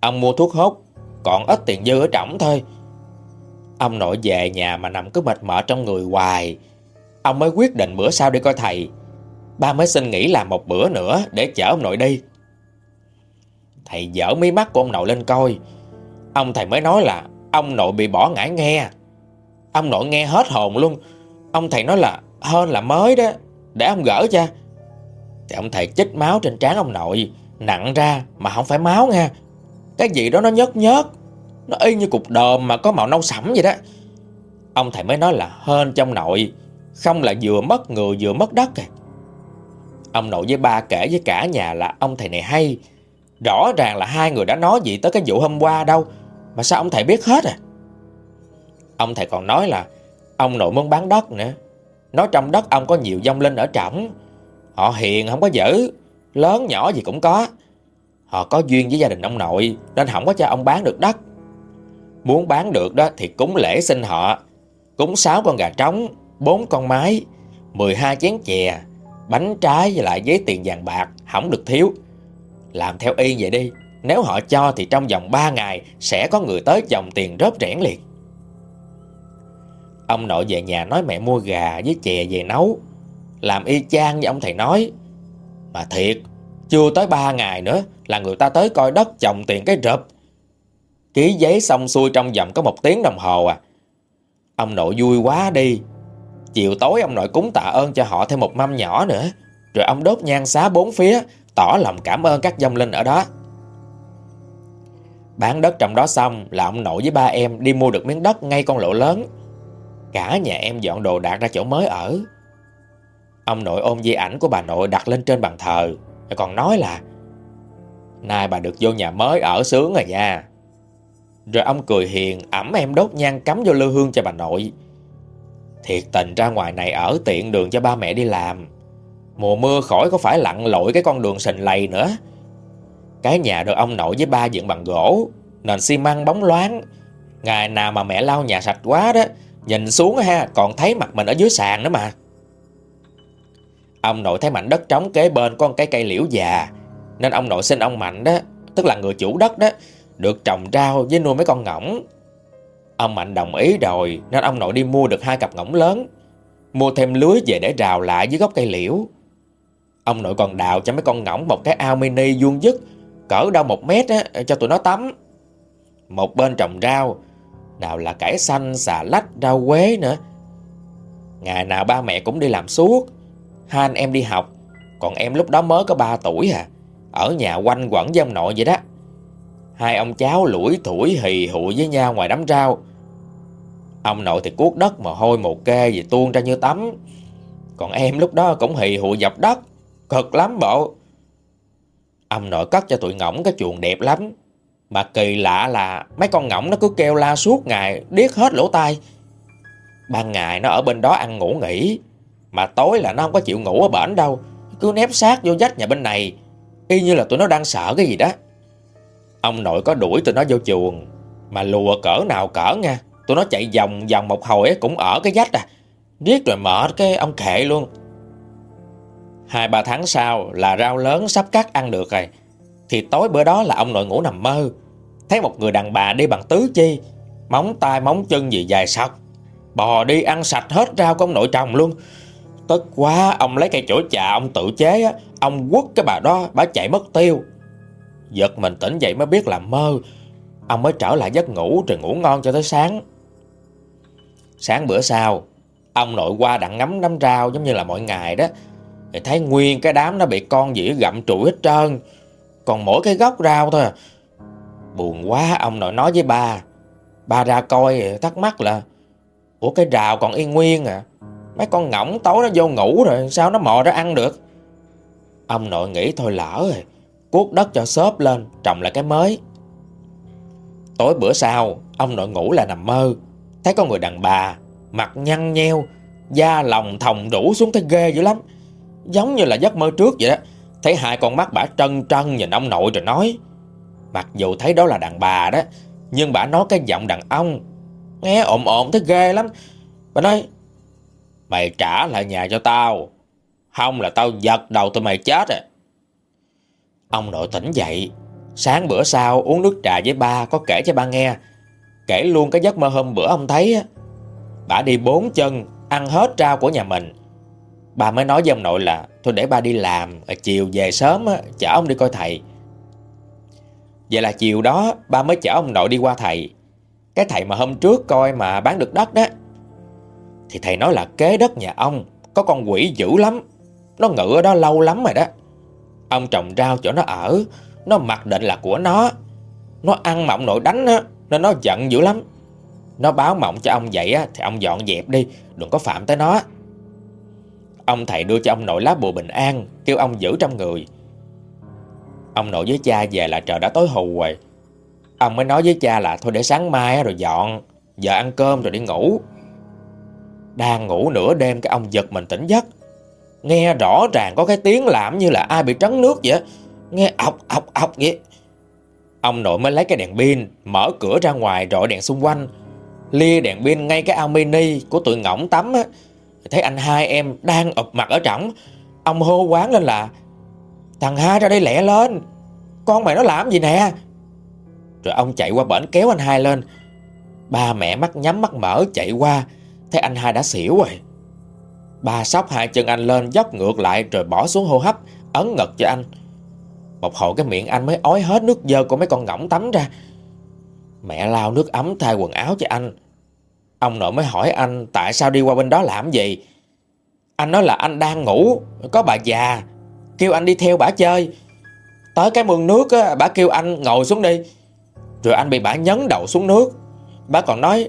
Speaker 1: Ông mua thuốc hốt Còn ít tiền dư ở trỏng thôi. Ông nội về nhà mà nằm cứ mệt mỏi trong người hoài. Ông mới quyết định bữa sau đi coi thầy. Ba mới xin nghỉ làm một bữa nữa Để chở ông nội đi. Thầy dở mí mắt của ông nội lên coi. Ông thầy mới nói là Ông nội bị bỏ ngải nghe. Ông nội nghe hết hồn luôn. Ông thầy nói là hơn là mới đó. Để ông gỡ cho. Thì ông thầy chích máu trên trán ông nội, Nặng ra mà không phải máu nha. Cái gì đó nó nhớt nhớt. Nó y như cục đờm mà có màu nâu sẫm vậy đó. Ông thầy mới nói là hên trong nội. Không là vừa mất người vừa mất đất à. Ông nội với ba kể với cả nhà là ông thầy này hay. Rõ ràng là hai người đã nói gì tới cái vụ hôm qua đâu, Mà sao ông thầy biết hết à? Ông thầy còn nói là Ông nội muốn bán đất nữa. Nói trong đất ông có nhiều dông linh ở trỏng. Họ hiền không có dữ, Lớn nhỏ gì cũng có. Họ có duyên với gia đình ông nội, Nên không có cho ông bán được đất. Muốn bán được đó thì cúng lễ xin họ. Cúng 6 con gà trống 4 con mái 12 chén chè Bánh trái với lại giấy tiền vàng bạc Không được thiếu. Làm theo y vậy đi, Nếu họ cho thì trong vòng 3 ngày Sẽ có người tới dòng tiền rớp rẽn liền. Ông nội về nhà nói mẹ mua gà với chè về nấu. Làm y chang như ông thầy nói. Mà thiệt, Chưa tới 3 ngày nữa Là người ta tới coi đất chồng tiền cái rập Ký giấy xong xuôi trong vòng có một tiếng đồng hồ à. Ông nội vui quá đi. Chiều tối ông nội cúng tạ ơn cho họ thêm một mâm nhỏ nữa. Rồi ông đốt nhang xá bốn phía, Tỏ lòng cảm ơn các dông linh ở đó. Bán đất trong đó xong là ông nội với ba em đi mua được miếng đất ngay con lộ lớn. Cả nhà em dọn đồ đạc ra chỗ mới ở. Ông nội ôm di ảnh của bà nội đặt lên trên bàn thờ. Còn nói là, Nay bà được vô nhà mới ở sướng rồi nha. Rồi ông cười hiền, ẩm em đốt nhang cắm vô lư hương cho bà nội. Thiệt tình ra ngoài này ở tiện đường cho ba mẹ đi làm. Mùa mưa khỏi có phải lặn lội cái con đường sình lầy nữa. Cái nhà được ông nội với ba dựng bằng gỗ, Nền xi măng bóng loáng. Ngày nào mà mẹ lau nhà sạch quá đó, Nhìn xuống ha, Còn thấy mặt mình ở dưới sàn nữa mà. Ông nội thấy mảnh đất trống kế bên có cái cây liễu già, Nên ông nội xin ông Mạnh đó, Tức là người chủ đất đó, Được trồng rau với nuôi mấy con ngỗng. Ông Mạnh đồng ý rồi Nên ông nội đi mua được hai cặp ngỗng lớn. Mua thêm lưới về để rào lại dưới gốc cây liễu. Ông nội còn đào cho mấy con ngỗng một cái ao mini vuông dứt Cỡ đâu một mét á, cho tụi nó tắm. Một bên trồng rau Nào là cải xanh, xà lách, rau quế nữa. Ngày nào ba mẹ cũng đi làm suốt. Hai anh em đi học Còn em lúc đó mới có 3 tuổi à. Ở nhà quanh quẩn với ông nội vậy đó. Hai ông cháu lủi thủi hì hụi với nhau ngoài đám rau. Ông nội thì cuốc đất mà hôi một kê gì tuôn ra như tắm. Còn em lúc đó cũng hì hụi dọc đất, Cực lắm bộ. Ông nội cất cho tụi ngỗng cái chuồng đẹp lắm. Mà kỳ lạ là Mấy con ngỗng nó cứ kêu la suốt ngày, Điếc hết lỗ tai. Ban ngày nó ở bên đó ăn ngủ nghỉ, Mà tối là nó không có chịu ngủ ở bển đâu. Cứ nép sát vô dách nhà bên này, Y như là tụi nó đang sợ cái gì đó. Ông nội có đuổi tụi nó vô chuồng. Mà lùa cỡ nào cỡ nha, Tụi nó chạy vòng vòng một hồi cũng ở cái dách à. Riết rồi mệt cái ông kệ luôn. Hai ba tháng sau là rau lớn sắp cắt ăn được rồi. Thì tối bữa đó là ông nội ngủ nằm mơ. Thấy một người đàn bà đi bằng tứ chi, Móng tay, móng chân gì dài sọc. Bò đi ăn sạch hết rau của ông nội trồng luôn. Tức quá, ông lấy cây chổi chà ông tự chế á, Ông quất cái bà đó, bà chạy mất tiêu. Giật mình tỉnh dậy mới biết là mơ. Ông mới trở lại giấc ngủ rồi ngủ ngon cho tới sáng. Sáng bữa sau, Ông nội qua đặng ngắm nắm rau giống như là mọi ngày đó. Thì thấy nguyên cái đám nó bị con dĩa gặm trụi hết trơn. Còn mỗi cái gốc rau thôi. À. Buồn quá, ông nội nói với ba. Ba ra coi, thắc mắc là, Ủa, cái rào còn y nguyên à? Mấy con ngỗng tối nó vô ngủ rồi Sao nó mò ra ăn được? Ông nội nghĩ thôi lỡ rồi. Cuốc đất cho xốp lên, Trồng lại cái mới. Tối bữa sau, Ông nội ngủ là nằm mơ. Thấy có người đàn bà, Mặt nhăn nheo, Da lòng thòng đủ xuống thấy ghê dữ lắm. Giống như là giấc mơ trước vậy đó. Thấy hai con mắt bà trân trân nhìn ông nội rồi nói, Mặc dù thấy đó là đàn bà đó, Nhưng bà nói cái giọng đàn ông, Nghe ộm ộm thấy ghê lắm. Bà nói, Mày trả lại nhà cho tao, Không là tao giật đầu tụi mày chết à. Ông nội tỉnh dậy. Sáng bữa sau, uống nước trà với ba, Có kể cho ba nghe. Kể luôn cái giấc mơ hôm bữa ông thấy Bà đi bốn chân, Ăn hết rau của nhà mình. Bà mới nói với ông nội là, Thôi để ba đi làm Chiều về sớm chở ông đi coi thầy. Vậy là chiều đó, Ba mới chở ông nội đi qua thầy. Cái thầy mà hôm trước coi mà bán được đất đó Thì thầy nói là, kế đất nhà ông, Có con quỷ dữ lắm. Nó ngự ở đó lâu lắm rồi đó. Ông trồng rau chỗ nó ở. Nó mặc định là của nó. Nó ăn mộng nội đánh á, Nên nó giận dữ lắm. Nó báo mộng cho ông vậy á, Thì ông dọn dẹp đi, Đừng có phạm tới nó. Ông thầy đưa cho ông nội lá bùa bình an, Kêu ông giữ trong người. Ông nội với cha về là trời đã tối hù rồi. Ông mới nói với cha là Thôi để sáng mai rồi dọn, Giờ ăn cơm rồi đi ngủ. Đang ngủ nửa đêm cái ông giật mình tỉnh giấc. Nghe rõ ràng có cái tiếng làm như là ai bị trấn nước vậy Nghe ọc ọc ọc vậy. Ông nội mới lấy cái đèn pin, Mở cửa ra ngoài rọi đèn xung quanh. Lia đèn pin ngay cái ao mini Của tụi ngỗng tắm á. Thấy anh hai em đang ụp mặt ở trỏng. Ông hô quán lên là, Thằng hai ra đây lẹ lên. Con mày nó làm gì nè? Rồi ông chạy qua bển kéo anh hai lên. Ba mẹ mắt nhắm mắt mở chạy qua. Thấy anh hai đã xỉu rồi bà sóc hai chân anh lên dốc ngược lại Rồi bỏ xuống hô hấp Ấn ngực cho anh Một hồi cái miệng anh mới ói hết nước dơ của mấy con ngỗng tắm ra Mẹ lao nước ấm thay quần áo cho anh Ông nội mới hỏi anh tại sao đi qua bên đó làm gì. Anh nói là anh đang ngủ, có bà già, kêu anh đi theo bà chơi. Tới cái mương nước á, bà kêu anh ngồi xuống đi. Rồi anh bị bà nhấn đầu xuống nước. Bà còn nói,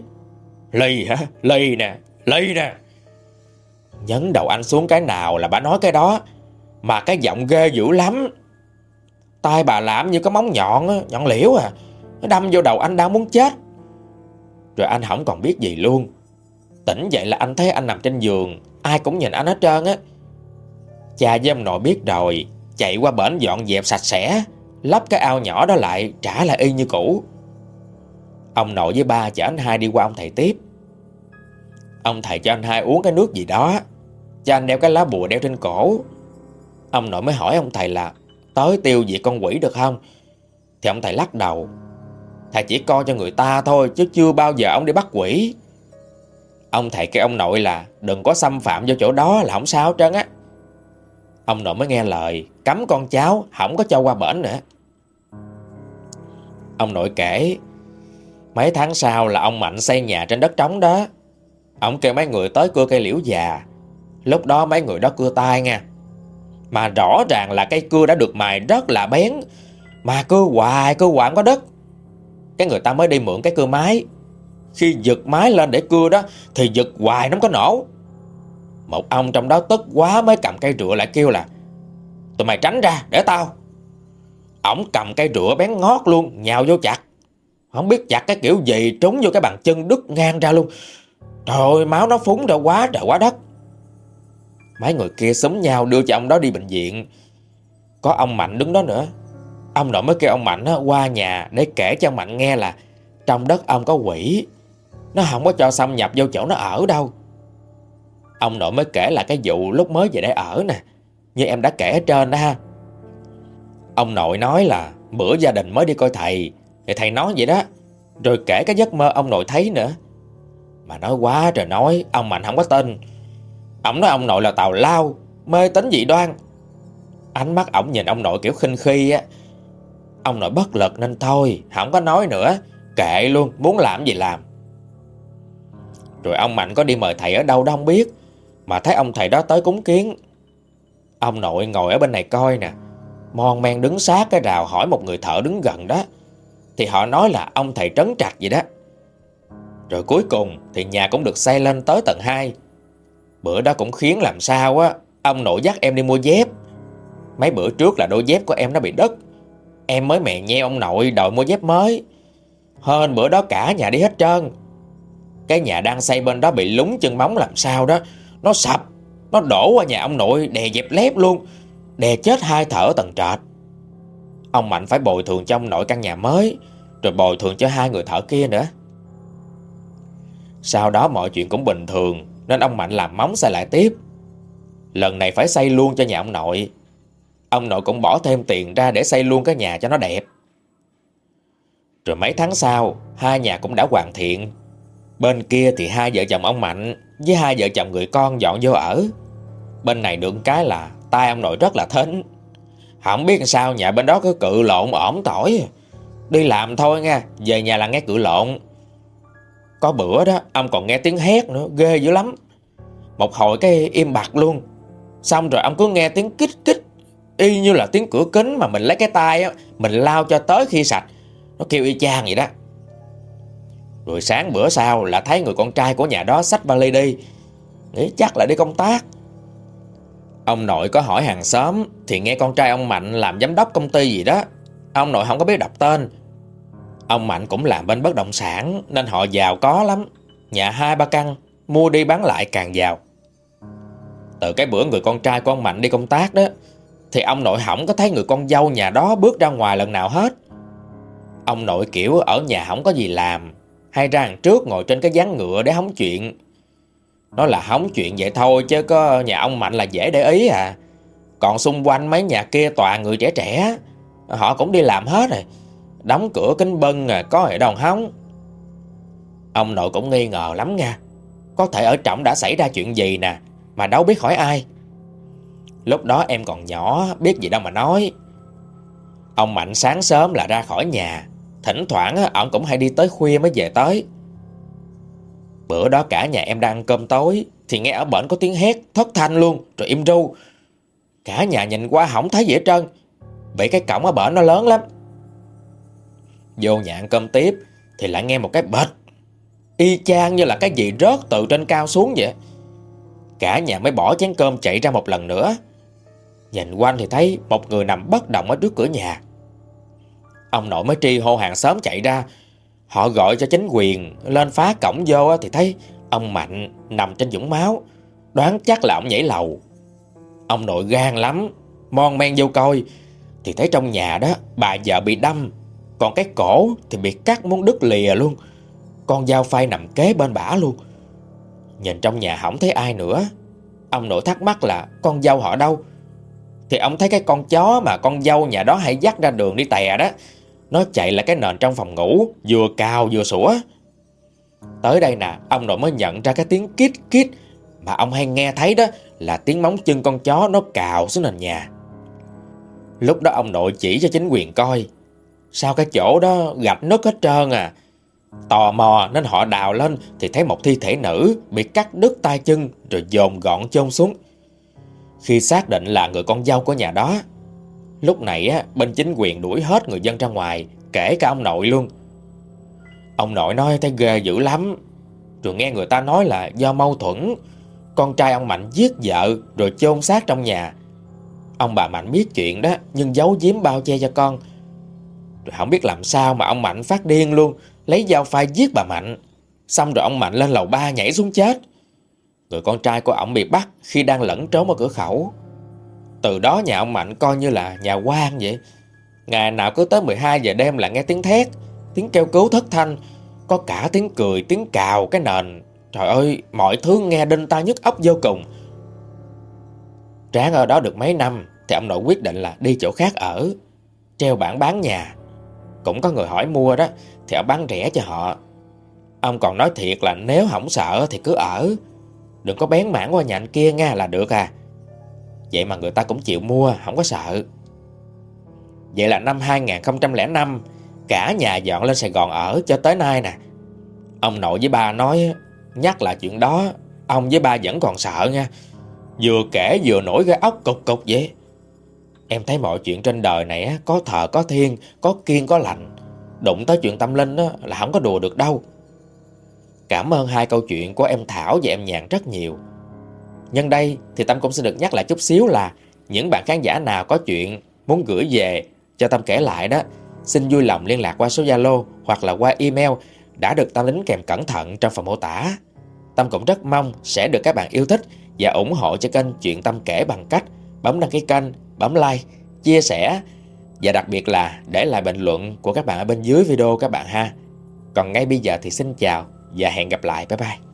Speaker 1: lì hả? lì nè, lì nè. Nhấn đầu anh xuống cái nào là bà nói cái đó. Mà cái giọng ghê dữ lắm. tay bà làm như có móng nhọn, nhọn liễu à. Nó đâm vô đầu anh đang muốn chết. Rồi anh không còn biết gì luôn Tỉnh dậy là anh thấy anh nằm trên giường Ai cũng nhìn anh hết trơn á Cha với ông nội biết rồi Chạy qua bển dọn dẹp sạch sẽ Lắp cái ao nhỏ đó lại Trả lại y như cũ Ông nội với ba chở anh hai đi qua ông thầy tiếp Ông thầy cho anh hai uống cái nước gì đó Chàng anh đeo cái lá bùa đeo trên cổ. Ông nội mới hỏi ông thầy là, Tới tiêu diệt con quỷ được không? Thì ông thầy lắc đầu, Thầy chỉ coi cho người ta thôi, Chứ chưa bao giờ ông đi bắt quỷ. Ông thầy kêu ông nội là, Đừng có xâm phạm vô chỗ đó là không sao trơn á. Ông nội mới nghe lời, Cấm con cháu không có cho qua bển nữa. Ông nội kể, Mấy tháng sau là ông Mạnh xây nhà trên đất trống đó. Ông kêu mấy người tới cưa cây liễu già Lúc đó mấy người đó cưa tay nha Mà rõ ràng là cây cưa đã được mài rất là bén. Mà cưa hoài cưa hoài có đất. Cái người ta mới đi mượn cái cưa máy. Khi giật máy lên để cưa đó, Thì giật hoài nó có nổ. Một ông trong đó tức quá mới cầm cây rửa lại kêu là, Tụi mày tránh ra, để tao. Ổng cầm cây rửa bén ngót luôn, Nhào vô chặt. Không biết chặt cái kiểu gì, Trúng vô cái bàn chân đứt ngang ra luôn. Trời ơi, máu nó phúng ra quá trời quá đất. Mấy người kia sớm nhau đưa cho ông đó đi bệnh viện. Có ông Mạnh đứng đó nữa. Ông nội mới kêu ông Mạnh qua nhà Để kể cho ông Mạnh nghe là Trong đất ông có quỷ. Nó không có cho xâm nhập vô chỗ nó ở đâu. Ông nội mới kể là cái vụ lúc mới về đây ở nè. Như em đã kể ở trên đó ha. Ông nội nói là Bữa gia đình mới đi coi thầy. Thì thầy nói vậy đó. Rồi kể cái giấc mơ ông nội thấy nữa. Mà nói quá trời nói, Ông Mạnh không có tin. Ông nói ông nội là tàu lao, Mê tính dị đoan. Ánh mắt ổng nhìn ông nội kiểu khinh khi á. Ông nội bất lực nên thôi Không có nói nữa, Kệ luôn, muốn làm gì làm. Rồi ông Mạnh có đi mời thầy ở đâu đó không biết, Mà thấy ông thầy đó tới cúng kiến. Ông nội ngồi ở bên này coi nè, Mon men đứng sát cái rào hỏi một người thợ đứng gần đó. Thì họ nói là ông thầy trấn trạch gì đó. Rồi cuối cùng thì nhà cũng được xây lên tới tầng 2 Bữa đó cũng khiến làm sao á, Ông nội dắt em đi mua dép. Mấy bữa trước là đôi dép của em nó bị đứt. Em mới mẹ nghe ông nội đòi mua dép mới. Hơn bữa đó cả nhà đi hết trơn. Cái nhà đang xây bên đó bị lúng chân móng làm sao đó. Nó sập, Nó đổ qua nhà ông nội, đè dẹp lép luôn. Đè chết hai thở tầng trệt. Ông Mạnh phải bồi thường cho ông nội căn nhà mới, Rồi bồi thường cho hai người thợ kia nữa. Sau đó mọi chuyện cũng bình thường. Nên ông Mạnh làm móng xây lại tiếp. Lần này phải xây luôn cho nhà ông nội. Ông nội cũng bỏ thêm tiền ra Để xây luôn cái nhà cho nó đẹp. Rồi mấy tháng sau, Hai nhà cũng đã hoàn thiện. Bên kia thì hai vợ chồng ông Mạnh Với hai vợ chồng người con dọn vô ở. Bên này được cái là tay ông nội rất là thính Không biết sao nhà bên đó cứ cự lộn ổn tỏi. Đi làm thôi nha, Về nhà là nghe cự lộn có bữa đó, ông còn nghe tiếng hét nữa, Ghê dữ lắm. Một hồi cái im bặt luôn. Xong rồi ông cứ nghe tiếng kích kích Y như là tiếng cửa kính mà mình lấy cái tay á, Mình lao cho tới khi sạch. Nó kêu y chang vậy đó. Rồi sáng bữa sau là thấy người con trai của nhà đó xách vali đi. Nghĩ chắc là đi công tác. Ông nội có hỏi hàng xóm Thì nghe con trai ông Mạnh làm giám đốc công ty gì đó. Ông nội không có biết đọc tên. Ông Mạnh cũng làm bên bất động sản nên họ giàu có lắm. Nhà hai ba căn, mua đi bán lại càng giàu. Từ cái bữa người con trai của ông Mạnh đi công tác đó, thì ông nội hỏng có thấy người con dâu nhà đó bước ra ngoài lần nào hết. Ông nội kiểu ở nhà không có gì làm, hay ra hàng trước ngồi trên cái gián ngựa để hóng chuyện. Nó là hóng chuyện vậy thôi chứ có nhà ông Mạnh là dễ để ý à. Còn xung quanh mấy nhà kia toàn người trẻ trẻ, họ cũng đi làm hết rồi. Đóng cửa kính bân à, có hệ đâu hóng, Ông nội cũng nghi ngờ lắm nha. Có thể ở trọng đã xảy ra chuyện gì nè Mà đâu biết hỏi ai. Lúc đó em còn nhỏ Biết gì đâu mà nói. Ông Mạnh sáng sớm là ra khỏi nhà. Thỉnh thoảng ông cũng hay đi tới khuya mới về tới. Bữa đó cả nhà em đang ăn cơm tối Thì nghe ở bển có tiếng hét Thất thanh luôn rồi im ru. Cả nhà nhìn qua không thấy gì hết trơn. Bị cái cổng ở bển nó lớn lắm. Vô nhà ăn cơm tiếp Thì lại nghe một cái bệt. Y chang như là cái gì rớt từ trên cao xuống vậy. Cả nhà mới bỏ chén cơm chạy ra một lần nữa. Nhìn quanh thì thấy một người nằm bất động ở trước cửa nhà. Ông nội mới tri hô hàng xóm chạy ra. Họ gọi cho chính quyền Lên phá cổng vô thì thấy Ông Mạnh nằm trên dũng máu, Đoán chắc là ông nhảy lầu. Ông nội gan lắm, Mon men vô coi Thì thấy trong nhà đó bà vợ bị đâm. Còn cái cổ thì bị cắt muốn đứt lìa luôn. Con dao phay nằm kế bên bả luôn. Nhìn trong nhà không thấy ai nữa. Ông nội thắc mắc là, con dâu họ đâu? Thì ông thấy cái con chó mà con dâu nhà đó hay dắt ra đường đi tè đó, Nó chạy là cái nền trong phòng ngủ, Vừa cao vừa sủa. Tới đây nè, Ông nội mới nhận ra cái tiếng kít kít Mà ông hay nghe thấy đó Là tiếng móng chân con chó nó cào xuống nền nhà. Lúc đó ông nội chỉ cho chính quyền coi Sao cái chỗ đó gạch nứt hết trơn à? Tò mò nên họ đào lên Thì thấy một thi thể nữ Bị cắt đứt tay chân Rồi dồn gọn chôn xuống. Khi xác định là người con dâu của nhà đó Lúc này á, bên chính quyền đuổi hết người dân ra ngoài Kể cả ông nội luôn. Ông nội nói thấy ghê dữ lắm. Rồi nghe người ta nói là do mâu thuẫn Con trai ông Mạnh giết vợ Rồi chôn xác trong nhà. Ông bà Mạnh biết chuyện đó Nhưng giấu giếm bao che cho con. Rồi không biết làm sao mà ông Mạnh phát điên luôn. Lấy dao phai giết bà Mạnh. Xong rồi ông Mạnh lên lầu ba nhảy xuống chết. Người con trai của ông bị bắt Khi đang lẫn trốn ở cửa khẩu. Từ đó nhà ông Mạnh coi như là nhà quan vậy. Ngày nào cứ tới 12 giờ đêm là nghe tiếng thét Tiếng kêu cứu thất thanh. Có cả tiếng cười, tiếng cào cái nền. Trời ơi, mọi thứ nghe đinh tai nhức óc vô cùng. Tráng ở đó được mấy năm Thì ông nội quyết định là đi chỗ khác ở Treo bảng bán nhà. Cũng có người hỏi mua đó, Thì ông bán rẻ cho họ. Ông còn nói thiệt là nếu không sợ thì cứ ở. Đừng có bén mảng qua nhà anh kia nha là được à. Vậy mà người ta cũng chịu mua, Không có sợ. Vậy là năm 2005 Cả nhà dọn lên Sài Gòn ở cho tới nay nè. Ông nội với ba nói, Nhắc là chuyện đó, Ông với ba vẫn còn sợ nha. Vừa kể vừa nổi gai ốc cục cục vậy. Em thấy mọi chuyện trên đời này Có thờ có thiên Có kiên có lành. Đụng tới chuyện tâm linh là không có đùa được đâu. Cảm ơn hai câu chuyện của em Thảo và em Nhàn rất nhiều. Nhân đây thì Tâm cũng xin được nhắc lại chút xíu là Những bạn khán giả nào có chuyện muốn gửi về cho Tâm kể lại đó Xin vui lòng liên lạc qua số Zalo hoặc là qua email đã được Tâm lính kèm cẩn thận trong phần mô tả. Tâm cũng rất mong sẽ được các bạn yêu thích và ủng hộ cho kênh Chuyện Tâm kể bằng cách bấm đăng ký kênh, bấm like, chia sẻ và đặc biệt là để lại bình luận của các bạn ở bên dưới video các bạn ha. Còn ngay bây giờ thì xin chào và hẹn gặp lại. Bye bye.